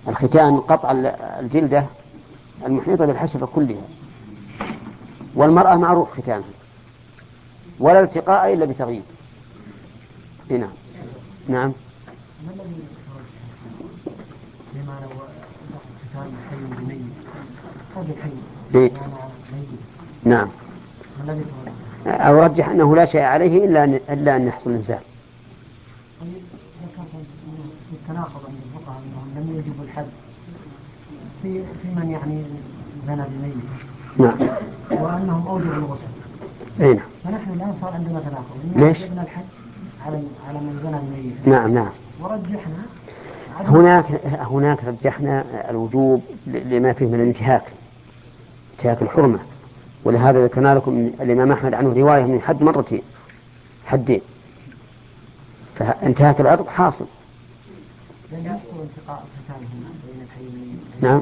الختان قطع الجلدة المحيطة بالحشفة كلها. والمرأة معروف ختانها. ولا التقاء إلا بتغيير. نعم. نعم. نعم؟ أرجح أنه لا شيء عليه إلا أن إلا أن يحصل إنزال ذكرت في التناقض عند الفقهاء انهم لم الحد في في من يعني زنى بميت نعم. وأنهم اوجبوا الغسل أي نعم. فنحن الآن صار عندنا تناقض. ليش؟ وجبنا الحد على على من زنى بميت نعم نعم. ورجحنا هناك هناك رجحنا الوجوب لما فيه من الانتهاك انتهاك الحرمة. ولهذا ذكرنا لكم الإمام أحمد عنه رواية من حد مرتين حدين. فانتهاك الأرض حاصل. نعم.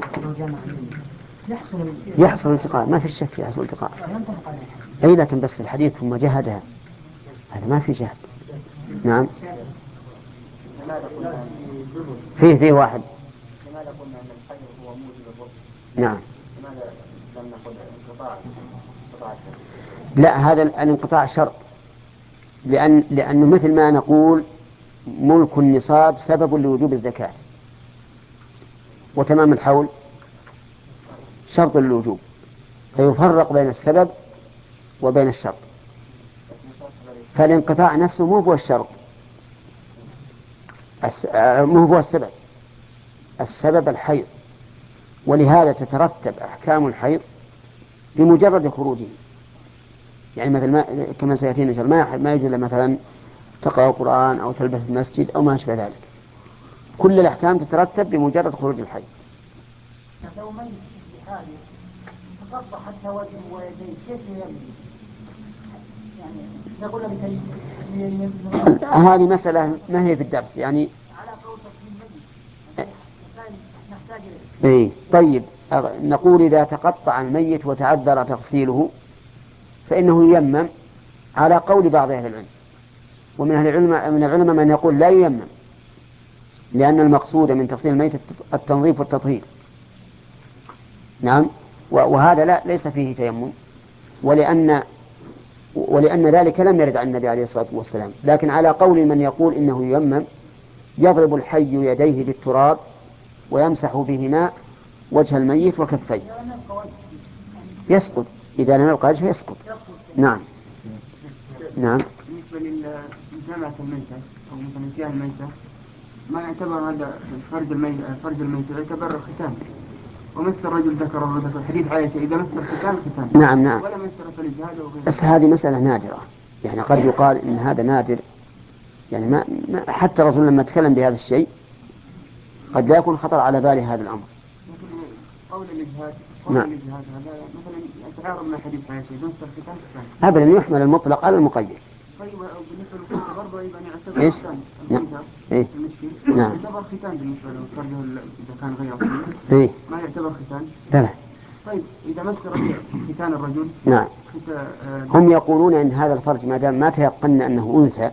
يحصل التقاء ما في شك يحصل التقاء الحد أي لكن بس الحديث ثم جهدها هذا ما في جهد. نعم. فيه فيه واحد. نعم؟ لا هذا الانقطاع شرط. لأن لأنه مثل ما نقول ملك النصاب سبب لوجوب الزكاة. وتمام الحول؟ شرط للوجوب فيفرق بين السبب وبين الشرط. فالانقطاع نفسه مو هو الشرط. مو هو السبب. السبب الحيض. ولهذا تترتب أحكام الحيض بمجرد خروجه. يعني مثل ما كما سيأتينا إن شاء الله ما يجوز مثلا تقرأ القرآن أو تلبس المسجد أو ما أشبه ذلك. كل الأحكام تترتب بمجرد خروج الحي تقطع حتى وجهه ويديه كيف يمشي؟ يعني نقول لك ال- هذه مسألة ما هي في الدرس يعني على قول نحتاج إيه طيب. نقول إذا تقطع الميت وتعذر تغسيله فإنه ييمم على قول بعض أهل العلم. ومن أهل العلم من العلماء من يقول لا ييمم لأن المقصود من تغسيل الميت الت- التنظيف والتطهير. نعم؟ وهذا لا ليس فيه تيمم ولأن ولأن ذلك لم يرد عن النبي عليه الصلاة والسلام. لكن على قول من يقول إنه ييمم يضرب الحي يديه بالتراب ويمسح بهما وجه الميت وكفيه. يسقط. إذا لم يبقى وجهه يسقط. نعم. نعم. بالنسبة لجامعة الميتة أو مثلا الميتة ما يعتبر هذا فرج الميت فرج الميت يعتبر ختان ومس الرجل ذكره وذكر حديث عائشة إذا مس الختان ختان نعم نعم. ولا مس فالإجهاد وغيره بس هذه مسألة نادرة. يعني قد يقال إن هذا نادر. يعني ما, ما حتى الرسول لما تكلم بهذا الشيء قد لا يكون خطر على باله هذا الأمر. قول الإجهاد قول نعم. الإجهاد هذا مثلا يتعارض مع حديث عائشة إذا مس الختان ختان أبدا يحمل المطلق على المقيد. طيب بالنسبة للختان برضه أيضا يعتبر؟ ختان نعم. إيه. نعم. يعتبر ختان بالنسبة له فرجه إذا كان غير أصلي إيه. ما يعتبر ختان؟ بلى طيب إذا مس ختان الرجل نعم. آه، هم يقولون إن هذا الفرج ما دام ما تيقن أنه أنثى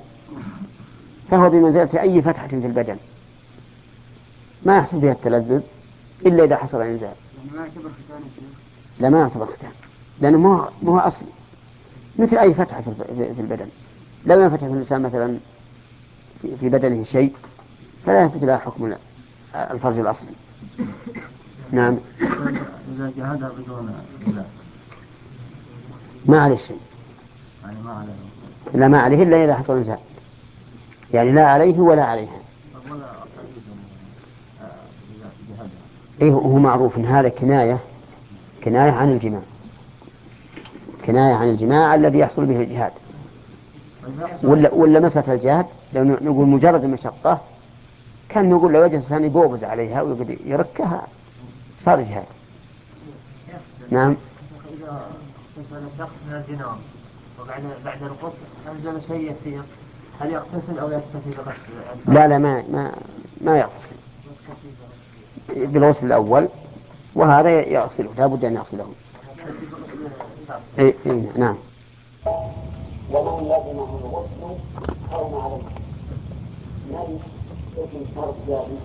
فهو بمنزلة أي فتحة في البدن. ما يحصل فيها التلذذ إلا إذا حصل إنزال. يعني ما يعتبر ختان لا ما يعتبر ختان. لأنه ما هو ما هو أصلي. مثل أي فتحة في الب- في البدن. لو ينفتح الإنسان مثلا في- بدنه شيء فلا يثبت له حكم ال- الفرج الأصلي. نعم. إذا جهد بدون ما عليه شيء. يعني ما عليه. لا ما عليه إلا إذا حصل إنزال يعني لا عليه ولا عليها. إيه هو معروف إن هذا كناية كناية عن الجماع. كناية عن الجماع الذي يحصل به الجهاد. ولا ولا مسألة الجهاد؟ لو نقول مجرد المشقة كان نقول لو يجلس الإنسان يبوبز عليها ويقعد يركها صار جهاد نعم. من الجناب وبعد بعد الغسل أنزل شيء يسير هل يغتسل أو يكتفي بغسل لا لا ما ما ما يغتسل بالغسل الأول وهذا يغسله لا بد أن يغسله. إيه إيه نعم. ومن لزمه الغسل حرم عليه اسم شرط جاري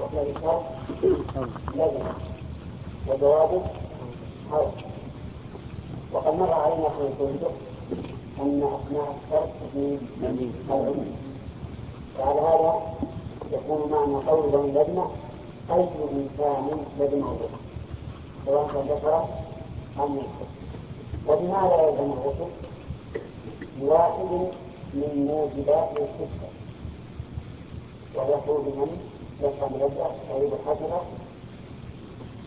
وفعل شرط لزم وجوابه حرم وقد مر علينا في الفندق أن أثناء الشرط تزيد العلم وعلى هذا يكون معنى قول اللجنة أي إنسان لزمه الغسل سواء كان ذكر أم وبماذا يلزم الغسل؟ بواحد من موجبات الستة وهي خروج من يفهم الأزرق ويجب الحجرة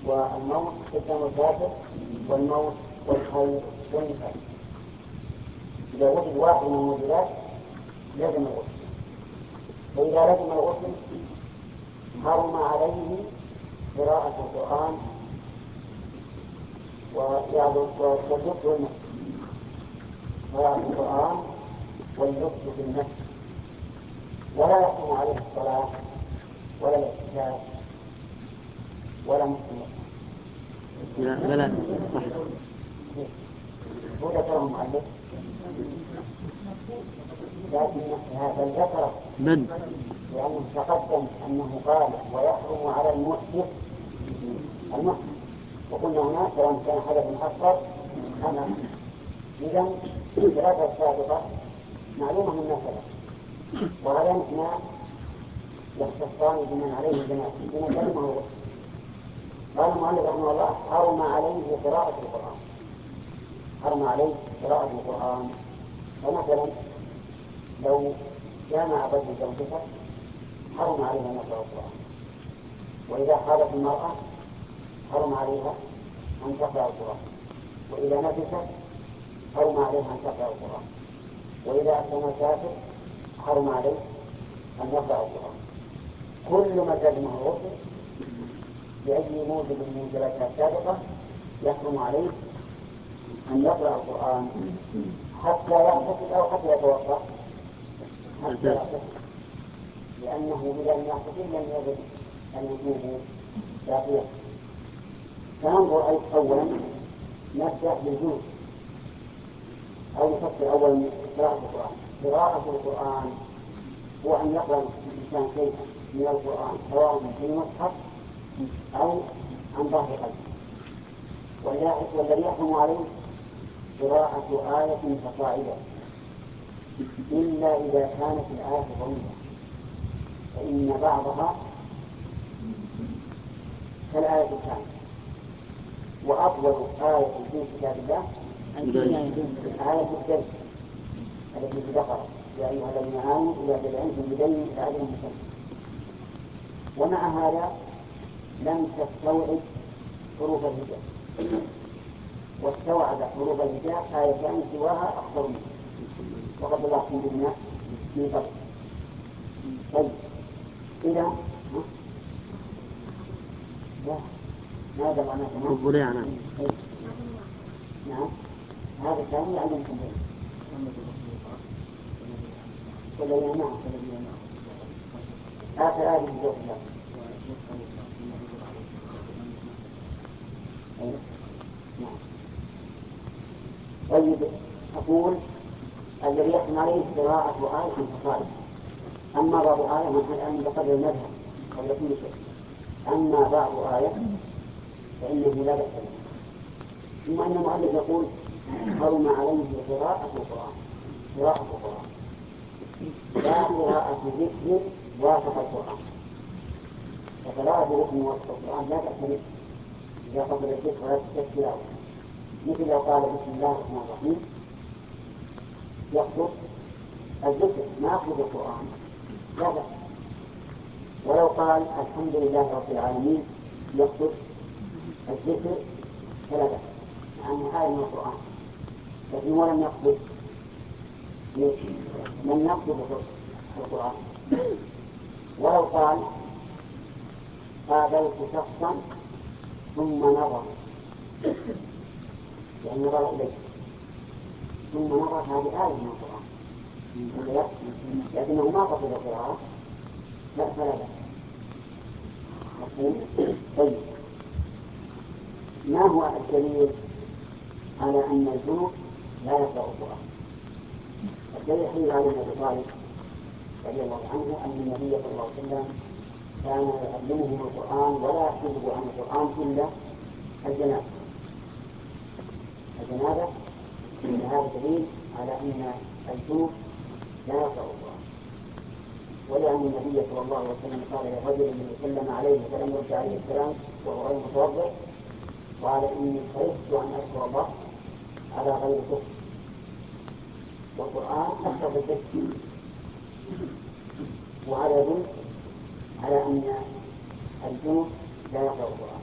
والموت قدام الكافر والموت والخير والنفاق إذا وجد واحد من الموجودات لازم الغسل فإذا لزم الغسل حرم عليه قراءة القرآن واللبس والنفس قراءة القرآن واللبس في النفس ولا يحرم عليه الصلاة ولا الاعتكاف ولا مسلم لا بلى صح هو ذكره المؤلف. لكن هذا ذكره من؟ لأنه تقدم أنه قال ويحرم على المحدث المحدث وقلنا هناك سواء كان حدث أصغر أم إذا الثلاثة السابقة معلومة مثلا وهذا اثنان يختصان بمن عليه الجنازة بمن كلمه الغسل قال المؤلف رحمه الله حرم عليه قراءة القرآن. حرم عليه قراءة القرآن. فمثلا لو جامع الرجل زوجته حرم عليها أن يقرأ القرآن. وإذا حالت المرأة حرم عليها أن تقرأ القرآن. وإذا نفست حرم عليها أن تقرأ القرآن. وإذا أسلم الكافر حرم عليه أن يقرأ القرآن كل ما لزمه الغسل بأي موجب من موجباتها السابقة يحرم عليه أن يقرأ القرآن حتى يغتسل أو حتى يتوضأ حتى لأنه إذا لم يغتسل لم يجد الوجوب باقيا فننظر أولا نبدأ بالجود أو نفكر أولا قراءة القرآن. قراءة القرآن هو أن يقرأ الإنسان شيئا من القرآن سواء في المصحف أو عن ظهر قلبه. والذي يحكم عليه قراءة آية فصاعدا إلا إذا كانت الآية طويلة فإن بعضها كالآية الثانية. وأطول آية في كتاب الله آية في يا أيها ومع هذا لم تستوعب حروف الهجاء واستوعب حروف الهجاء آيتان سواها أكثر منها وقد الله بنا في قبل طيب إذا لا ماذا معناه نعم نعم هذا الثاني يعلمكم به ولا نعم آخر آية في سورة نعم طيب أقول الذي يحكم عليه قراءة آية فصائل أما بعض آية من الآن بقدر المذهب قبل كل شيء أما بعض آية فإنه لا بأس ثم أن المؤلف يقول حرم عليه قراءة القرآن. قراءة القرآن. لا قراءة ذكر وافق القرآن. فقراءة ذكر وافق القرآن لا به. إذا قبل الذكر ولا تستكبر مثل لو قال بسم الله الرحمن الرحيم. يقصد الذكر ما يقصد القرآن. لا بأس ولو قال الحمد لله رب العالمين يقصد الذكر فلا بأس مع آية من القرآن. لكن ولم يقصد لم يقصد القرآن. ولو قال قابلت شخصا ثم نظر. يعني نظر إليه ثم نظر هذه آية من القرآن. لكنه ما قصد القراءة. لا فلا بأس طيب. ما هو الدليل على أن الجنوب لا يقرأ القرآن حديث علي بن أبي طالب رضي الله عنه أن النبي صلى الله عليه وسلم كان يعلمهم القرآن ولا يحفظه عن القرآن إلا الجنابة الجنابة هذا دليل على أن الجنوب لا يقرأ القرآن. ولأن النبي صلى الله عليه وسلم قال لرجل سلم عليه فلم يرد عليه السلام وهو غير متوضئ قال إني خرجت أن أذكر الله على غير كفر والقرآن أكثر بالذكر وهذا يدل على أن الجنوب لا يقرأ القرآن.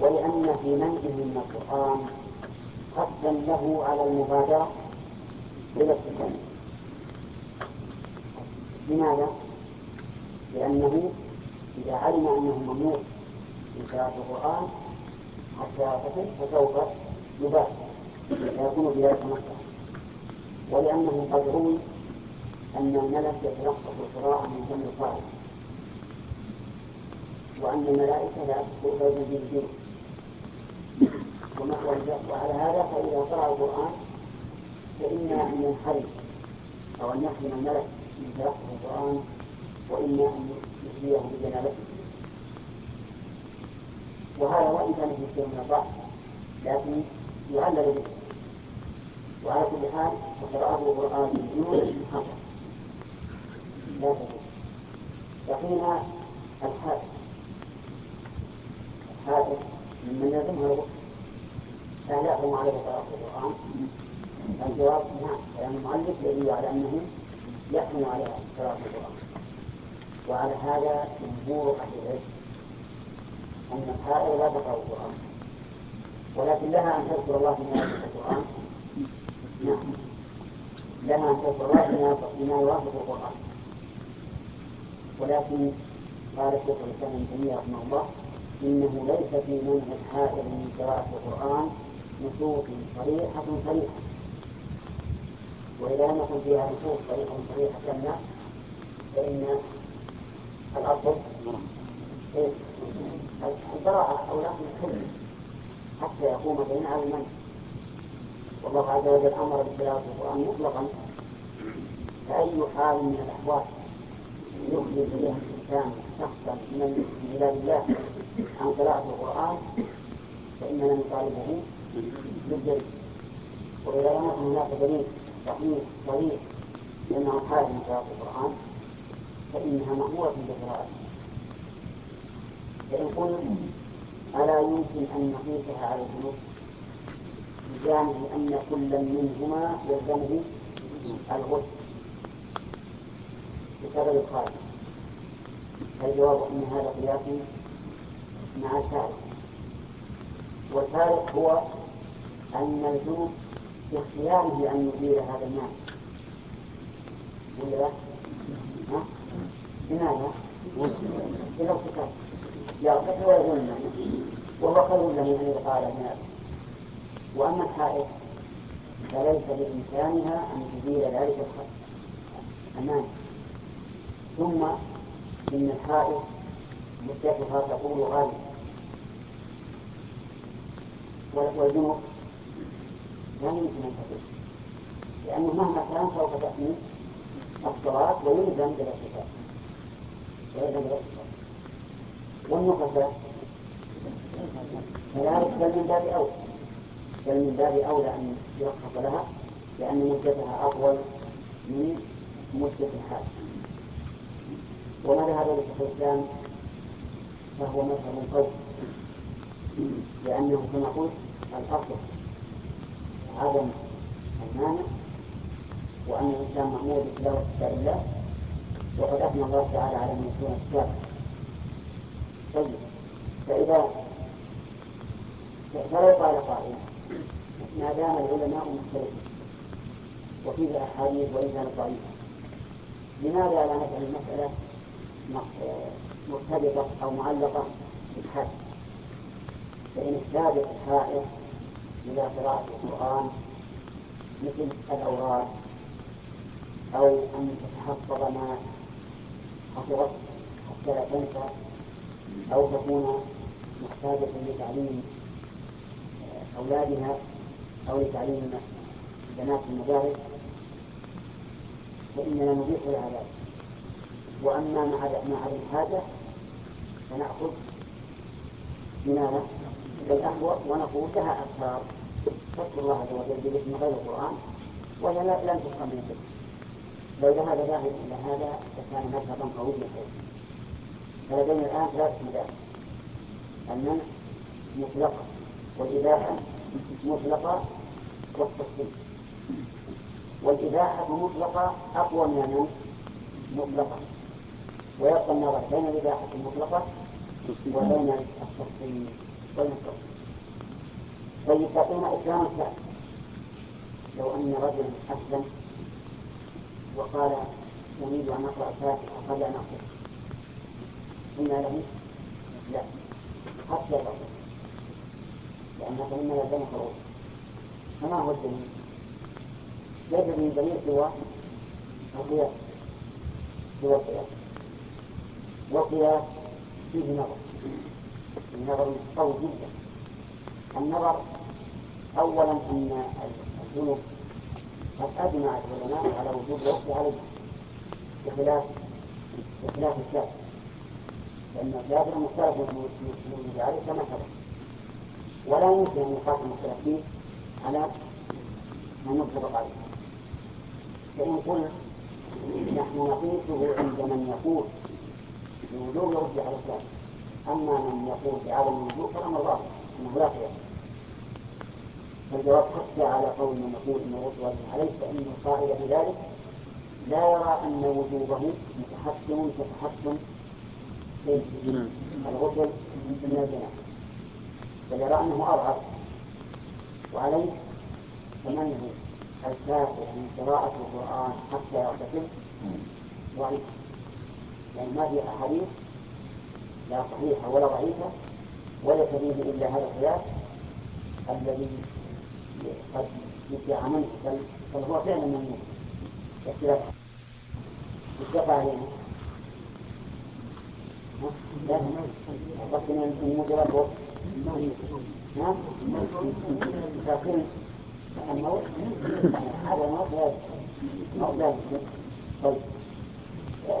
ولأن في منعه من القرآن حثا له على المبادرة إلى التكلم لماذا؟ لأنه إذا علم أنه ممنوع من قراءة القرآن حتى يعتقد فسوف يباشر فيكون بذلك مصلحة ولأنه قد روي أن الملك يتلقف القراءة من فم القارئ وأن الملائكة لا تدخل بالدين وعلى هذا فإذا قرأ القرآن فإما أن ينحرف. أو أن يحرم الملك من تلقف القرآن وإما أن يحييه بجنابته وهذا وإن كان في شيء من الضعف لكن يعلل به. وعلى كل حال فقراءة القرآن بالجنود محرم لا تجوز وحين الحادث الحادث ممن يلزمها الغسل فهل يحرم عليه قراءة القرآن؟ الجواب نعم لأن المؤلف يدل على أنه يحرم عليه قراءة القرآن وعلى هذا جمهور أهل العلم أن الحائض لا تقرأ القرآن ولكن لها أن تذكر الله يوافق القرآن نعم لها الله بما يوافق القرآن ولكن قال الشيخ الإسلام ابن تيمية رحمه الله إنه ليس في منع الحائض من قراءة القرآن نصوص صريحة صريحة وإذا لم يكن فيها نصوص صريحة صريحة كالناس فإن الأصل إيه؟ البراءة أو الحل حتى يقوم بين على المنع والله عز وجل أمر بتلاوة القرآن مطلقا. فأي حال من الأحوال يخرج بها الإنسان شخصا من عباد الله عن قراءة القرآن فإننا نطالبه بالجري وإذا لم يكن هناك دليل صحيح صريح لأنه حال من قراءة القرآن فإنها مأمورة بقراءته فإن قلنا ألا يمكن أن نقيسها على الذنوب بجانب أن كل منهما يلزمه الغسل. بسبب الخارج. فالجواب أن هذا قياس مع الفارق والفارق هو أن الجنوب باختياره أن يزيل هذا الماء ولا لا؟ لماذا؟ للاغتسال يغتسل الماء وهو خير له أن يبقى على الماء وأما الحائط فليس بإمكانها أن تزيل ذلك الماء ثم إن الحائط مدتها تقول غالبا والجنوب لا يمكن أن تكون لأنه مهما كان سوف تأتي الصلاة ويلزم بالاغتسال ويلزم بالاغتسال والنقطة كذلك بل من باب أولى بل من باب أولى أن يرخص لها لأن مدتها أطول من مدة الحاج. وما ذهب إلى شيخ الإسلام؟ فهو مذهب قوي لأنه كما قلت الأصل عدم المانع وأن الإنسان مأمور بتلاوة كتاب الله وقد أثنى الله تعالى على من يكون كتابا طيب فإذا فلو قال قائل ما دام العلماء مختلفين وفيه أحاديث وإن كانت ضعيفة لماذا لا نجعل المسألة مرتبطة أو معلقة بالحد فإن احتاجت الحائط إلى قراءة القرآن مثل الأوراد أو أن تتحفظ ما حفظت حتى لا تنسى أو تكون محتاجة لتعليم أولادها أو لتعليم بنات المدارس فإننا نبيح لها ذلك وأما مع مع الحاجة فنأخذ بماذا؟ بالأحوط ونقول لها أذكار تذكر الله عز وجل باسم غير القرآن وهي لن تفهم من الذكر لو ذهب ذاهب إلى هذا لكان مذهبا قويا فلدينا الآن ثلاث مذاهب المنع مطلقا والإباحة مطلقة والتصديق والإباحة مطلقة أقوى من المنع مطلقة. ويبقى النظر بين الإباحة المطلقة وبين التصديق بين التصديق طيب إسلام ثاني لو أن رجلا أسلم وقال أريد أن أقرأ الفاتحة قبل أن أقرأ. قلنا له لا. حتى يقرأ لأن فإن لدينا خروج فما هو الدليل؟ ليس به دليل سوى القياس سوى القياس والقياس فيه نظر نظر قوي جدا النظر أولا أن الذنوب قد أجمع العلماء على وجود الوقت عليه بخلاف بخلاف الكافر لأن الكافر مختلف موجود عليه كما سبق ولا يمكن أن يقاس المختلفين على ما نطلق عليه. فإن قلنا نحن نقيسه عند من يقول بوجوب يرد على الكافر أما من يقول بعدم الوجوب فالأمر واضح أنه لا قياس فالجواب حتى على قول من يقول إن الغسل واجب عليه فإن القائل بذلك لا يرى أن وجوبه متحتم كتحتم الغسل من الجنابه بل يرى انه اضعف وعليه فمنه الكافر من قراءة القرآن حتى يغتسل ضعيف يعني ما في أحاديث لا صحيحة ولا ضعيفة ولا تبيه إلا هذا القياس الذي قد يدعى منه. بل بل هو فعلا ممنوع اختلاف اتفق علينا لا. قصد من الوقت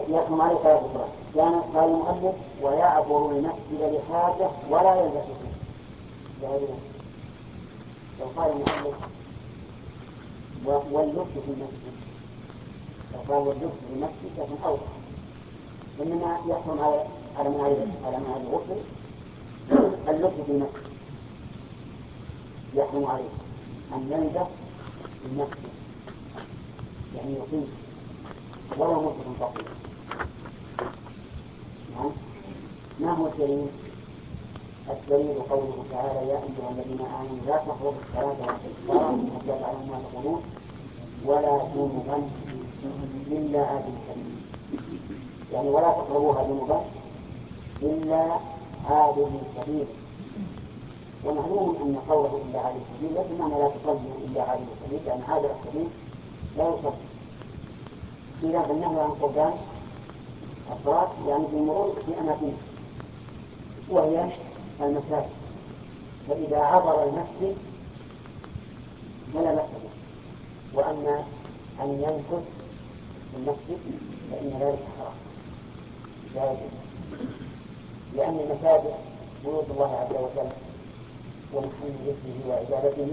يحكم عليه ثلاث أخرى كان قال المؤلف ويعبر المسجد لحاجة ولا يلبس لو قال المؤلف واللبس في المسجد لو قال واللبس في المسجد لكن أوضح إنما يحكم على على من على من اللبس في المسجد يحكم عليه. أن يلبس في المسجد يعني يقيم. ولو مسجد فقير نعم. ما هو الدليل؟ الدليل قوله تعالى يا أيها الذين آمنوا لا تقربوا الصلاة والصلاة حتى تعلموا ما تقولون ولا جنبا إلا عابر سبيل يعني ولا تقربوها جنبا إلا عابر سبيل ومعلوم أن قوله إلا عابر سبيل ليس معنى لا تصلوا إلا عابر سبيل لأن عابر السبيل لا يصلي إذا فالنهي عن قربان الصلاة يعني في المرور في أماكنه وهي المساجد. فإذا عبر المسجد فلا بأس به. وأما أن يمكث في المسجد فإن ذلك حرام. لا يجوز. لأن المساجد بيوت الله عز وجل ومحل ذكره وعبادته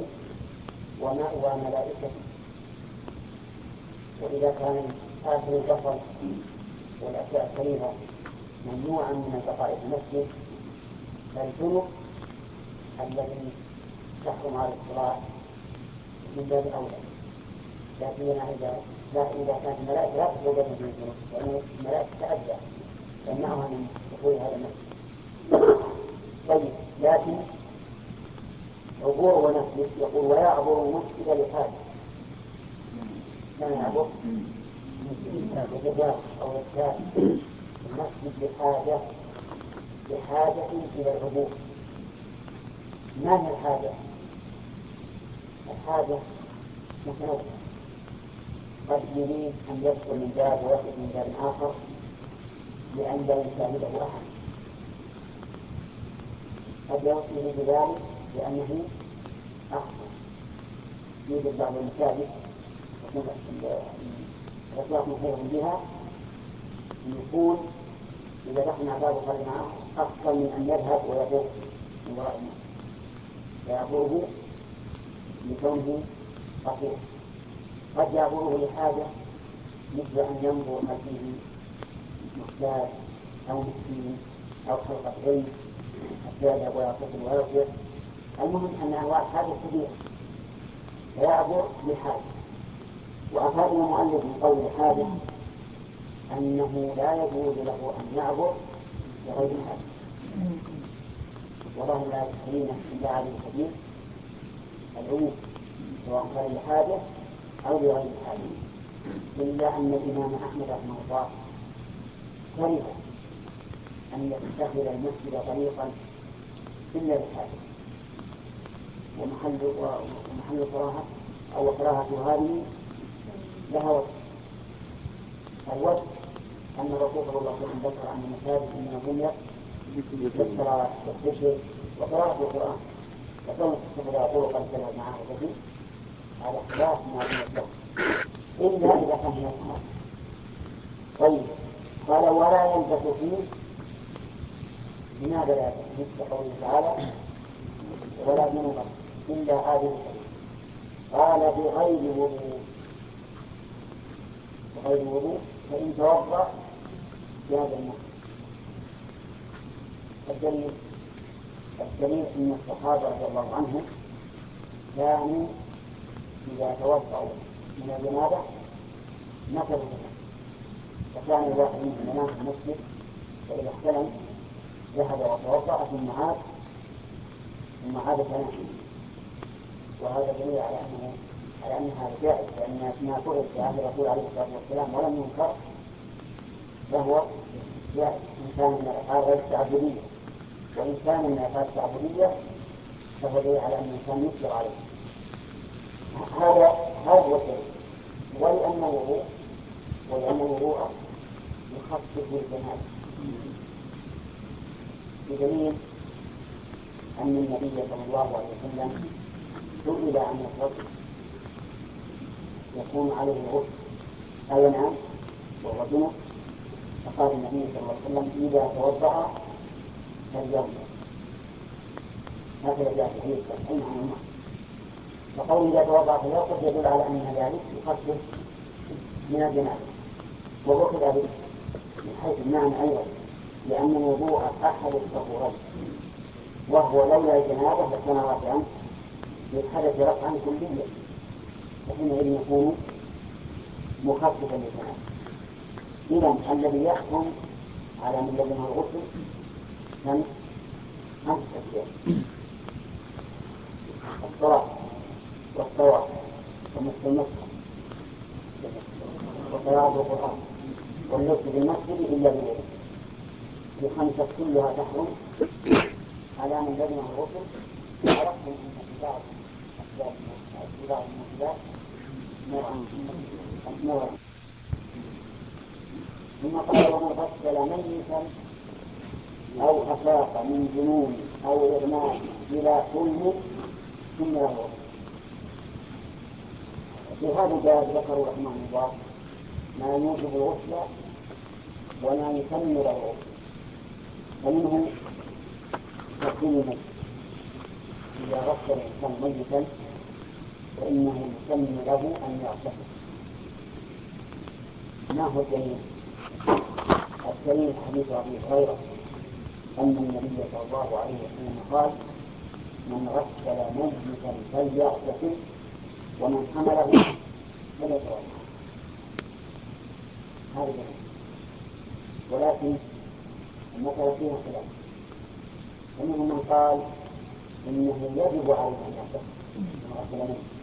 ومأوى ملائكته. وإذا كان آخر البصر والأشياء الكريمة ممنوعا من البقاء في المسجد فالجنب الذي تحرم على الصلاة من باب أولى. سيما إذا لا إذا كانت الملائكة لا تدخل في الجنوب لأن الملائكة تتأذى تمنعها من دخول هذا المسجد. طيب لكن عبور ونفسه يقول ويعبر المسجد لحاجة. لا يعبر؟ للرجال أو للكافر المسجد لحاجة بحاجة إلى العبور. ما هي الحاجة؟ الحاجة متنوعة قد يريد أن يدخل من باب ويخرج من باب آخر لأن لا يشاهده أحد. قد يريد ذلك لأنه أخطر يوجد بعض المساجد الإطلاق محيط بها. يكون إذا دخل مع باب وخرج معه أفضل من أن يذهب ويبوق من وراء الناس فيعبره لكونه فقير قد يعبره لحاجة مثل أن ينظر هل فيه محتاج أو مسكين أو حلقة علم يذهب ويعتقد ويصبر المهم أن أنواع الحاجة كثيرة فيعبر بحاجة وأفاد المؤلف من قول الحاجة أنه لا يجوز له أن يعبر بغير حاجة والله لا يستحيل إلا على الحديث العموم سواء كان لحاجة أو لغير حاجة. إلا أن الإمام أحمد رحمه الله كره أن يتخذ المسجد طريقا إلا لحاجة ومحل ومحل كراهة أو كراهة هذه لها وجه الوجه أن الرسول صلى الله عليه وسلم ذكر أن المساجد إنما بنيت للصلاة والذكر وقراءة القرآن فكون تتخذ طرقا كما معه الذي على خلاف ما بين إلا إذا كان هناك طيب قال ولا يلبس فيه لماذا لا مثل قوله تعالى؟ ولا جنوبا إلا هذه قال بغير وضوء. بغير وضوء. فإن توضأ هذا الماء. الدليل الدليل أن الصحابة رضي الله عنهم كانوا إذا توضأوا من الجنابة نفذوا فكان الواحد منهم ينام في المسجد فإذا احتلم ذهب وتوضأ ثم عاد ثم عاد فنام وهذا دليل على أنه على أن هذا جائز لأن ما فرض في عهد الرسول عليه الصلاة والسلام ولم ينكر فهو جائز. إن كان من الأفعال غير التعبدية وإن كان من الأفعال التعبدية فهو دليل على أن الإنسان يصبر عليه. هذا هذا هو الدليل. ولأن الوضوء ولأن الوضوء يخفف الجنابة بدليل أن النبي صلى الله عليه وسلم سئل عن الرجل. يكون عليه الغسل أينام وهو جنب فقال النبي صلى الله عليه وسلم إذا توضأ فليوم. هكذا جاء في حديث صحيح عن النار فقول إذا توضأ فليوقف يدل على أن ذلك يخفف من الجنابة وأخذ من حيث المعنى أيضا. لأن الوضوء أحد الطهورين وهو لولا الجنابة لكان رافعا للحدث رفعا كليا وحينئذ يكون مخففا للجنابة. إذا الذي يحكم على من لزمه الغسل من خمس أشياء. الصلاة والطواف ومس المسح وقراءة القرآن واللبس في المسجد إلا بيده بخمسة كلها تحرم على من لزمه الغسل عرفتم أن في بعض في بعض الموجودات. نوع ثم قال ومن غسل ميتا أو أفاق من جنون أو إغماء إلى حلم ثم له. لهذا جاء ذكروا رحمه الله. ما يوجب الغسل وما يسمى له الغسل. تقديم الميت إذا غسل الإنسان ميتا فإنه يسمى له أن يغتسل ما هو الدليل؟ الدليل حديث أبي هريرة أن النبي صلى الله عليه وسلم قال من غسل ميتا فليغتسل ومن حمله فليتوضا هذا ولكن فيها خلاف ومنهم من قال إنه يجب عليه أن يغتسل من غسل ميتا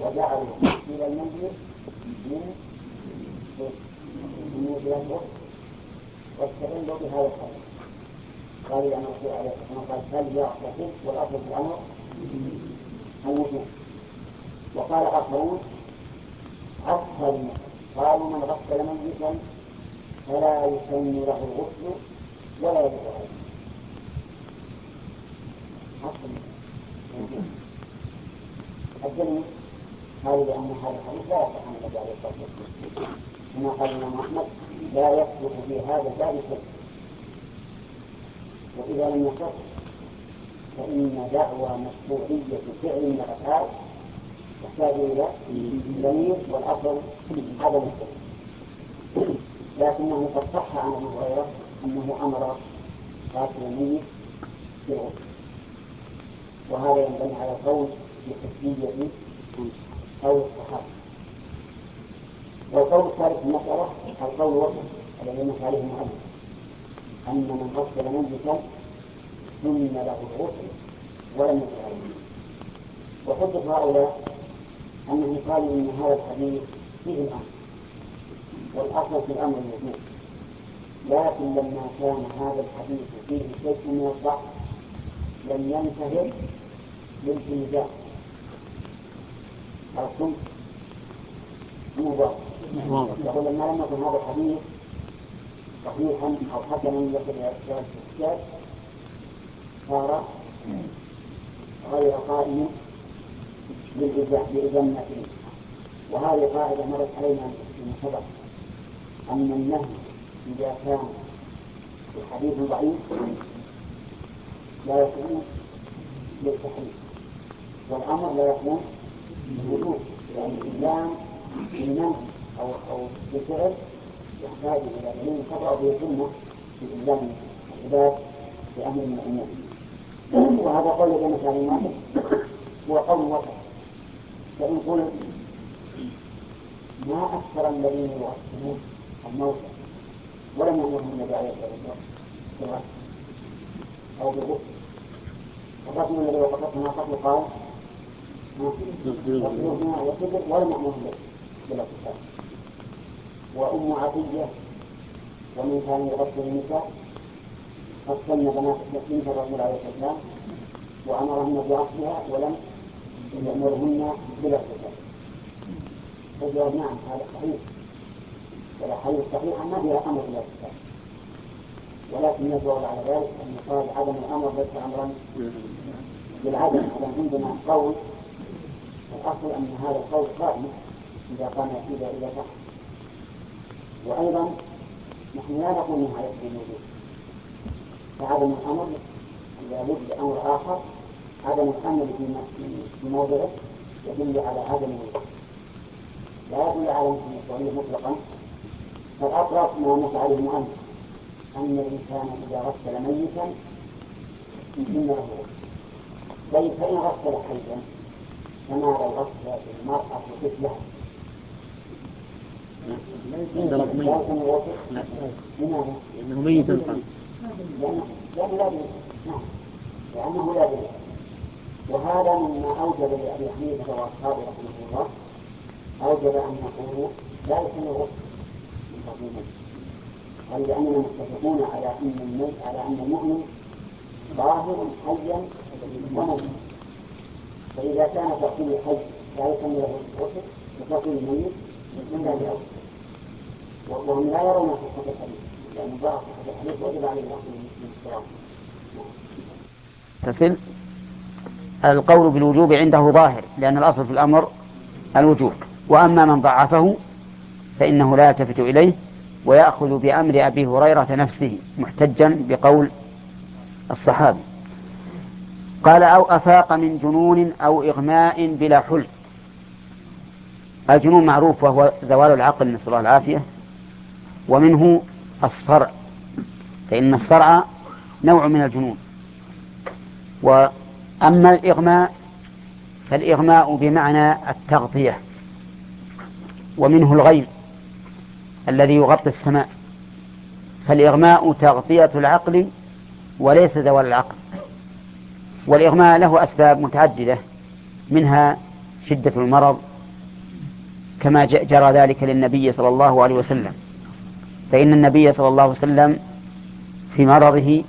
وجعلوا تغسيل الميت من من الغسل واستدلوا بهذا الحديث قال لأن الرسول عليه الصلاة والسلام قال فليغتسل والأصل في الأمر الوجوب وقال آخرون عكس قالوا من غسل ميتا فلا يسمى له الغسل ولا يجب عليه الدليل قالوا لأن هذا الحديث لا يصح عن النبي عليه الصلاة والسلام كما قال الإمام أحمد لا يصلح في هذا الباب شيء وإذا لم يصح فإن دعوى مشروعية فعل الأفعال يحتاج إلى دليل والأصل عدم الدليل لكنه قد صح عن أبي هريرة أنه أمر قاتل الميت بالغسل وهذا ينبني على القول بحسية أو الصحابة. والقول الثالث في المسألة القول وسط الذي نص عليه المؤلف أن من غسل ميتا سن له الغسل ولم يكن عليه. وحجة هؤلاء أنهم قالوا إن هذا الحديث فيه الأمر. والأصل في الأمر الوجوب لكن لما كان هذا الحديث فيه شيء من الضعف لم ينتهي للإلزام عرفتم؟ مو يقول لما لم يكن هذا الحديث صحيحا أو حسنا يصل إلى الاحتجاج صار غير قائم الناس وهذه قاعدة مرت علينا في سبق أن النهي إذا كان الحديث ضعيف لا يكون للتحريم والأمر لا يكون للوجوب يعني الإلزام بالمنع أو أو بالفعل يحتاج إلى دليل تضع به في إلزام العباد بأمر من الأمور. وهذا قول بين كلمات هو قول وسط فإن قلت ما أكثر الذين يوصلون الموتى ولم يأمرهم النبي عليه الصلاة والسلام أو بالغسل الرجل الذي وقفته ما قبل قال يغسلون وسجد ولم يأمرهم بالاغتسال وأم عطية ومن كان يغسل النساء قد سن بنات بنت الرسول عليه الصلاة والسلام وأمرهن بغسلها ولم يأمرهن بالاغتسال فالجواب نعم هذا صحيح. والأحاديث الصحيحة ما فيها أمر بالاغتسال ولكن يجوز على ذلك أن يقال عدم الأمر ليس أمرا بالعدم هذا عندنا قول. الأصل أن هذا القول قائم إذا قام إذا إذا صح وأيضا نحن لا نقول أنها يكفي الوجود فعدم الأمر إذا وجد أمر آخر. عدم الأمر في موضعه يدل على عدم الوجود لا يدل على الوجود مطلقا فالأقرب ما نص عليه المؤلف أن الإنسان إذا غسل ميتا يتم له طيب فإن غسل حيا فما لو غسل المرأة طفلها؟ لأنه ميت. لأنه لأنه لا نعم. لأنه لا دليل وهذا مما أوجب لأبي حنيفة وأصحابه رحمه الله. أوجب أن يقولوا لا يكون الغسل قالوا لأننا متفقون على أن المؤمن ظاهر حيا وميتا فإذا كان تقتيل الحي لا يكون له وتقتيل الميت من باب أولى وهم لا يرون صحة الحديث لأن ضاع صحة الحديث وجب عليه الأخذ من الصراط تصل القول بالوجوب عنده ظاهر لأن الأصل في الأمر الوجوب. وأما من ضعفه فإنه لا يلتفت إليه ويأخذ بأمر أبي هريرة نفسه محتجا بقول الصحابي. قال أو أفاق من جنون أو إغماء بلا حلم الجنون معروف وهو زوال العقل نسأل الله العافية. ومنه الصرع. فإن الصرع نوع من الجنون. وأما الإغماء فالإغماء بمعنى التغطية. ومنه الغيم الذي يغطي السماء. فالإغماء تغطية العقل وليس زوال العقل. والإغماء له أسباب متعددة منها شدة المرض كما جرى ذلك للنبي صلى الله عليه وسلم. فإن النبي صلى الله عليه وسلم في مرضه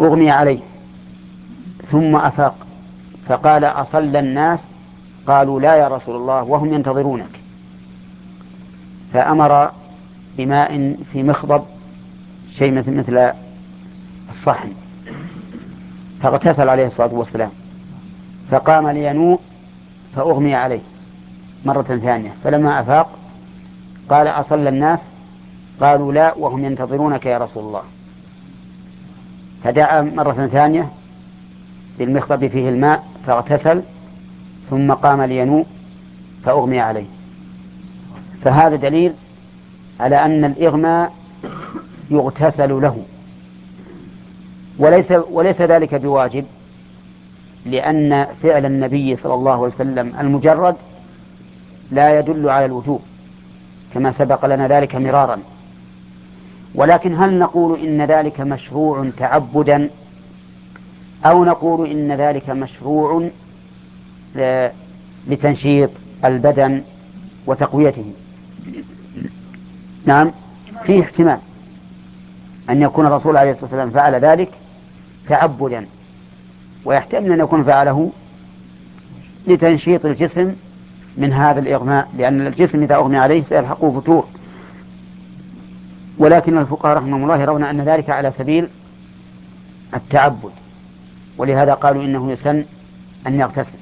أغمي عليه ثم أفاق. فقال أصلى الناس؟ قالوا لا يا رسول الله وهم ينتظرونك. فأمر بماء في مخضب شيء مثل مثل الصحن. فاغتسل عليه الصلاة والسلام. فقام لينوء فأغمي عليه مرة ثانية. فلما أفاق قال أصلى الناس؟ قالوا لا وهم ينتظرونك يا رسول الله. فدعا مرة ثانية بالمخضب فيه الماء فاغتسل ثم قام لينوء فأغمي عليه. فهذا دليل على أن الإغماء يغتسل له. وليس وليس ذلك بواجب لأن فعل النبي صلى الله عليه وسلم المجرد لا يدل على الوجوب كما سبق لنا ذلك مرارا. ولكن هل نقول إن ذلك مشروع تعبدا أو نقول إن ذلك مشروع لتنشيط البدن وتقويته؟ نعم. فيه احتمال أن يكون الرسول عليه الصلاة والسلام فعل ذلك تعبدا ويحتمل أن يكون فعله لتنشيط الجسم من هذا الإغماء لأن الجسم إذا أغمي عليه سيلحقه فتور. ولكن الفقهاء رحمهم الله يرون أن ذلك على سبيل التعبد ولهذا قالوا إنه يسن أن يغتسل.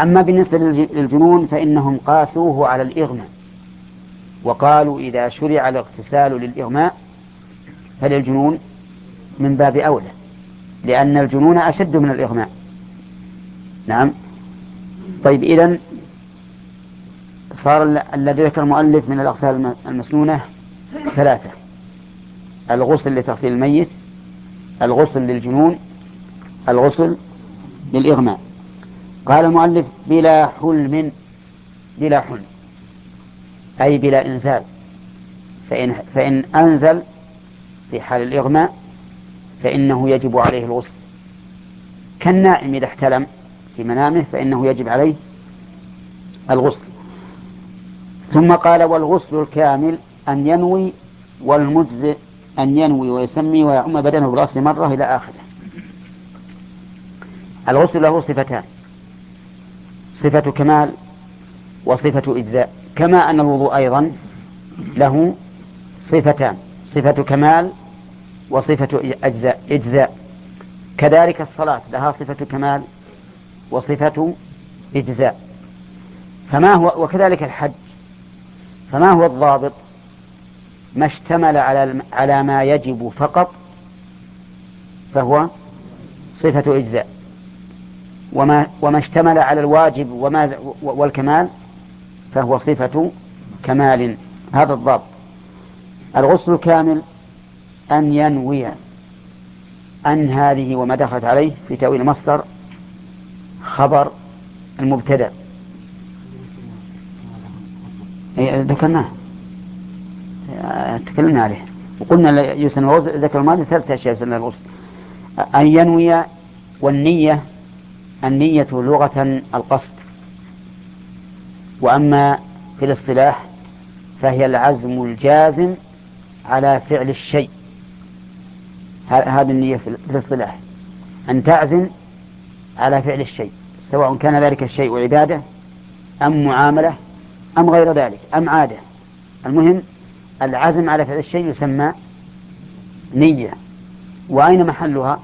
أما بالنسبة للجنون فإنهم قاسوه على الإغماء. وقالوا إذا شرع الاغتسال للإغماء فللجنون من باب أولى لأن الجنون أشد من الإغماء. نعم. طيب إذا صار الذي ذكر المؤلف من الأغسال المسنونة ثلاثة. الغسل لتغسيل الميت الغسل للجنون الغسل للإغماء. قال المؤلف بلا حلم بلا حلم. أي بلا إنزال. فإن, فإن أنزل في حال الإغماء فإنه يجب عليه الغسل. كالنائم إذا احتلم في منامه فإنه يجب عليه الغسل. ثم قال والغسل الكامل أن ينوي والمجزئ أن ينوي ويسمي ويعم بدنه برأسه مرة إلى آخره. الغسل له صفتان صفة كمال وصفة إجزاء. كما أن الوضوء أيضا له صفتان صفة كمال وصفة أجزاء إجزاء. كذلك الصلاة لها صفة كمال وصفة إجزاء. فما هو وكذلك الحج. فما هو الضابط؟ ما اشتمل على على ما يجب فقط فهو صفة إجزاء. وما وما اشتمل على الواجب وما والكمال فهو صفة كمال. هذا الضابط الغسل الكامل أن ينوي أن هذه وما دخلت عليه في تأويل المصدر خبر المبتدأ. أي ذكرناه. تكلمنا عليه. وقلنا يسن الغسل ذكر الماضي ثلاثة أشياء يسن الغسل. أن ينوي والنية النية لغة القصد. وأما في الاصطلاح فهي العزم الجازم على فعل الشيء. هذه النية في الاصطلاح. أن تعزم على فعل الشيء سواء كان ذلك الشيء عبادة أم معاملة أم غير ذلك أم عادة. المهم العزم على فعل الشيء يسمى نية. وأين محلها؟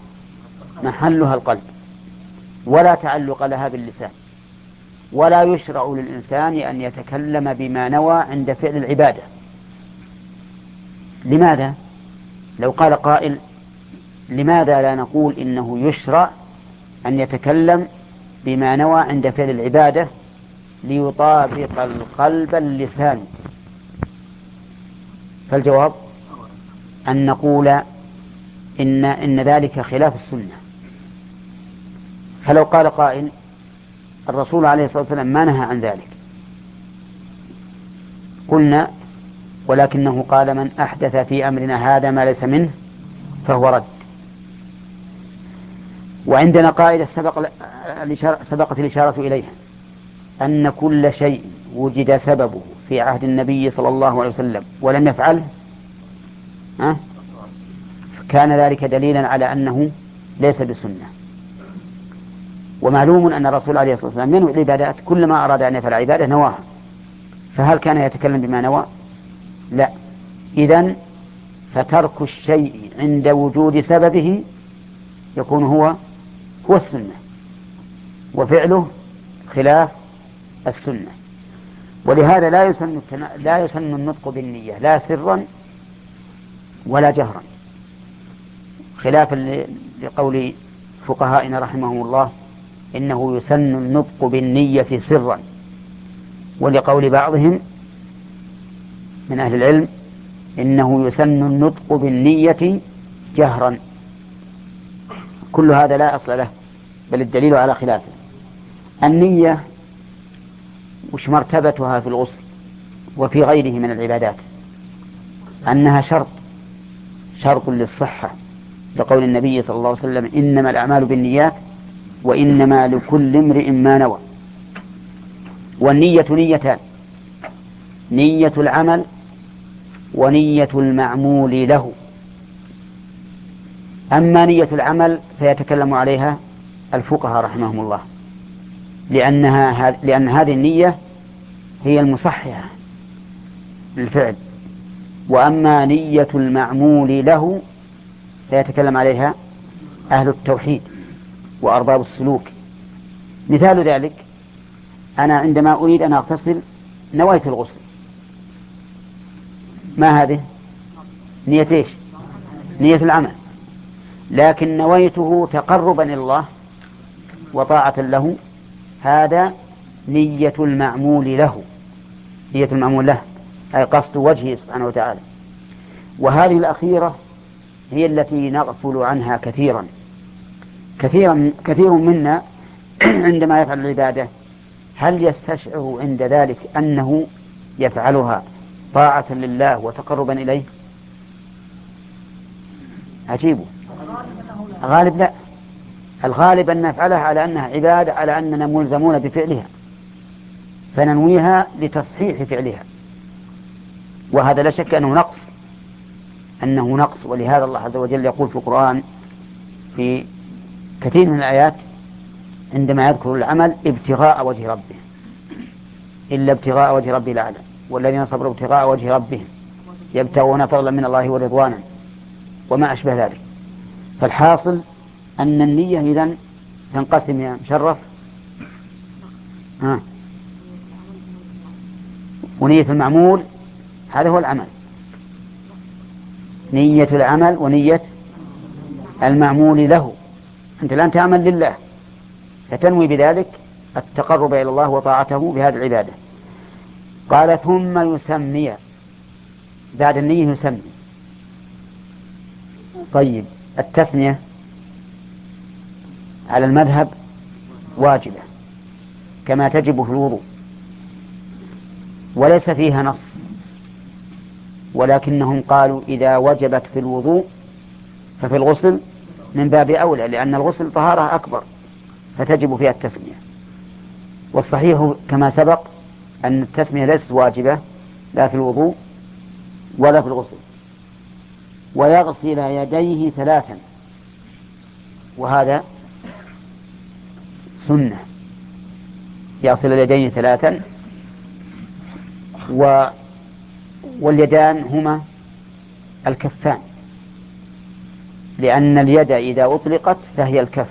محلها القلب. ولا تعلق لها باللسان. ولا يشرع للإنسان أن يتكلم بما نوى عند فعل العبادة. لماذا؟ لو قال قائل لماذا لا نقول إنه يشرع أن يتكلم بما نوى عند فعل العبادة؟ ليطابق القلب اللسان. فالجواب؟ أن نقول إن إن ذلك خلاف السنة. فلو قال قائل الرسول عليه الصلاة والسلام ما نهى عن ذلك. قلنا ولكنه قال من أحدث في أمرنا هذا ما ليس منه فهو رد. وعندنا قاعدة سبق سبقت الإشارة إليها. أن كل شيء وجد سببه في عهد النبي صلى الله عليه وسلم ولم يفعله؟ كان ذلك دليلا على أنه ليس بسنة. ومعلوم أن الرسول عليه الصلاة والسلام ينوي العبادات كلما أراد أن يفعل عبادة نواها فهل كان يتكلم بما نوى؟ لا. إذا فترك الشيء عند وجود سببه يكون هو هو السنة وفعله خلاف السنة. ولهذا لا يسن لا يسن النطق بالنية لا سرا ولا جهرا. خلافا لقول فقهائنا رحمهم الله إنه يسن النطق بالنية سرا. ولقول بعضهم من أهل العلم إنه يسن النطق بالنية جهرا. كل هذا لا أصل له بل الدليل على خلافه. النية وش مرتبتها في الغسل وفي غيره من العبادات؟ أنها شرط شرط للصحة. لقول النبي صلى الله عليه وسلم إنما الأعمال بالنيات وإنما لكل امرئ ما نوى. والنية نيتان. نية العمل ونية المعمول له. أما نية العمل فيتكلم عليها الفقهاء رحمهم الله. لأنها لأن هذه النية هي المصححة للفعل. وأما نية المعمول له فيتكلم عليها أهل التوحيد. وأرباب السلوك. مثال ذلك أنا عندما أريد أن أغتسل نويت الغسل. ما هذه؟ نية إيش؟ نية العمل. لكن نويته تقربا إلى الله وطاعة له هذا نية المعمول له. نية المعمول له أي قصد وجهه سبحانه وتعالى. وهذه الأخيرة هي التي نغفل عنها كثيرا. كثيرا كثير منا عندما يفعل العبادة هل يستشعر عند ذلك أنه يفعلها طاعة لله وتقربا إليه؟ عجيب. غالب لا. الغالب أن نفعلها على أنها عبادة على أننا ملزمون بفعلها. فننويها لتصحيح فعلها. وهذا لا شك أنه نقص. أنه نقص. ولهذا الله عز وجل يقول في القرآن في كثير من الآيات عندما يذكر العمل ابتغاء وجه ربه. إلا ابتغاء وجه ربه الأعلى والذين صبروا ابتغاء وجه ربهم. يبتغون فضلا من الله ورضوانا. وما أشبه ذلك. فالحاصل أن النية إذن تنقسم يا مشرف. ها. ونية المعمول هذا هو العمل. نية العمل ونية المعمول له. أنت الآن تعمل لله. فتنوي بذلك التقرب إلى الله وطاعته بهذه العبادة. قال ثم يسمي. بعد النية يسمي. طيب التسمية على المذهب واجبة كما تجب في الوضوء. وليس فيها نص. ولكنهم قالوا إذا وجبت في الوضوء ففي الغسل من باب أولى لأن الغسل طهارة أكبر فتجب فيها التسمية. والصحيح كما سبق أن التسمية ليست واجبة لا في الوضوء ولا في الغسل ويغسل يديه ثلاثا وهذا سنة. يغسل اليدين ثلاثا و واليدان هما الكفان. لأن اليد إذا أطلقت فهي الكف.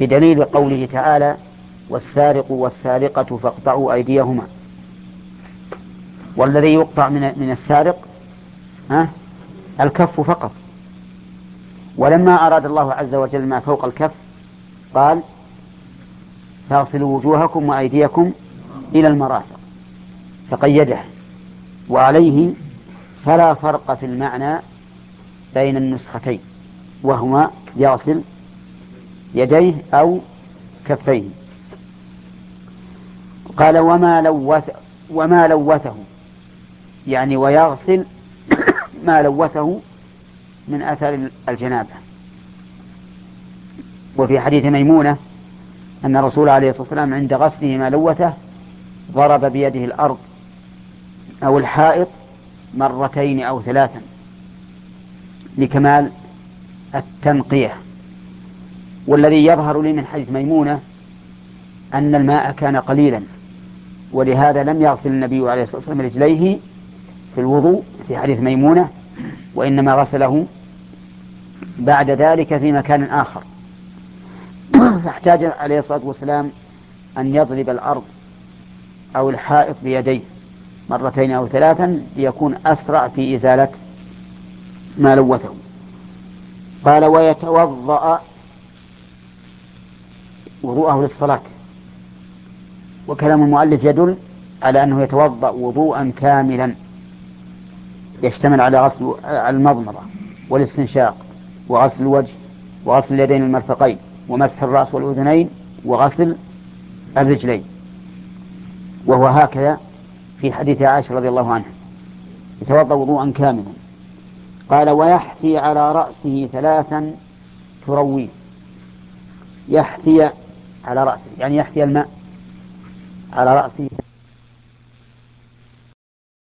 بدليل قوله تعالى والسارق والسارقة فاقطعوا أيديهما. والذي يقطع من من السارق ها الكف فقط. ولما أراد الله عز وجل ما فوق الكف قال فاغسلوا وجوهكم وأيديكم إلى المرافق. فقيده. وعليه فلا فرق في المعنى بين النسختين وهما يغسل يديه أو كفيه. قال وما لوث وما لوثه يعني ويغسل ما لوثه من أثر الجنابة. وفي حديث ميمونة أن الرسول عليه الصلاة والسلام عند غسله ما لوثه ضرب بيده الأرض أو الحائط مرتين أو ثلاثا. لكمال التنقية. والذي يظهر لي من حديث ميمونة أن الماء كان قليلا ولهذا لم يغسل النبي عليه الصلاة والسلام رجليه في الوضوء في حديث ميمونة وإنما غسله بعد ذلك في مكان آخر. فاحتاج عليه الصلاة والسلام أن يضرب الأرض أو الحائط بيديه مرتين أو ثلاثا ليكون أسرع في إزالة ما لوثه قال ويتوضأ وضوءه للصلاة. وكلام المؤلف يدل على أنه يتوضأ وضوءا كاملا. يشتمل على غسل المضمضة والاستنشاق وغسل الوجه وغسل اليدين المرفقين ومسح الرأس والأذنين وغسل الرجلين. وهو هكذا في حديث عائشة رضي الله عنها. يتوضأ وضوءا كاملا. قال ويحثي على رأسه ثلاثا ترويه. يحثي على رأسه يعني يحثي الماء على رأسه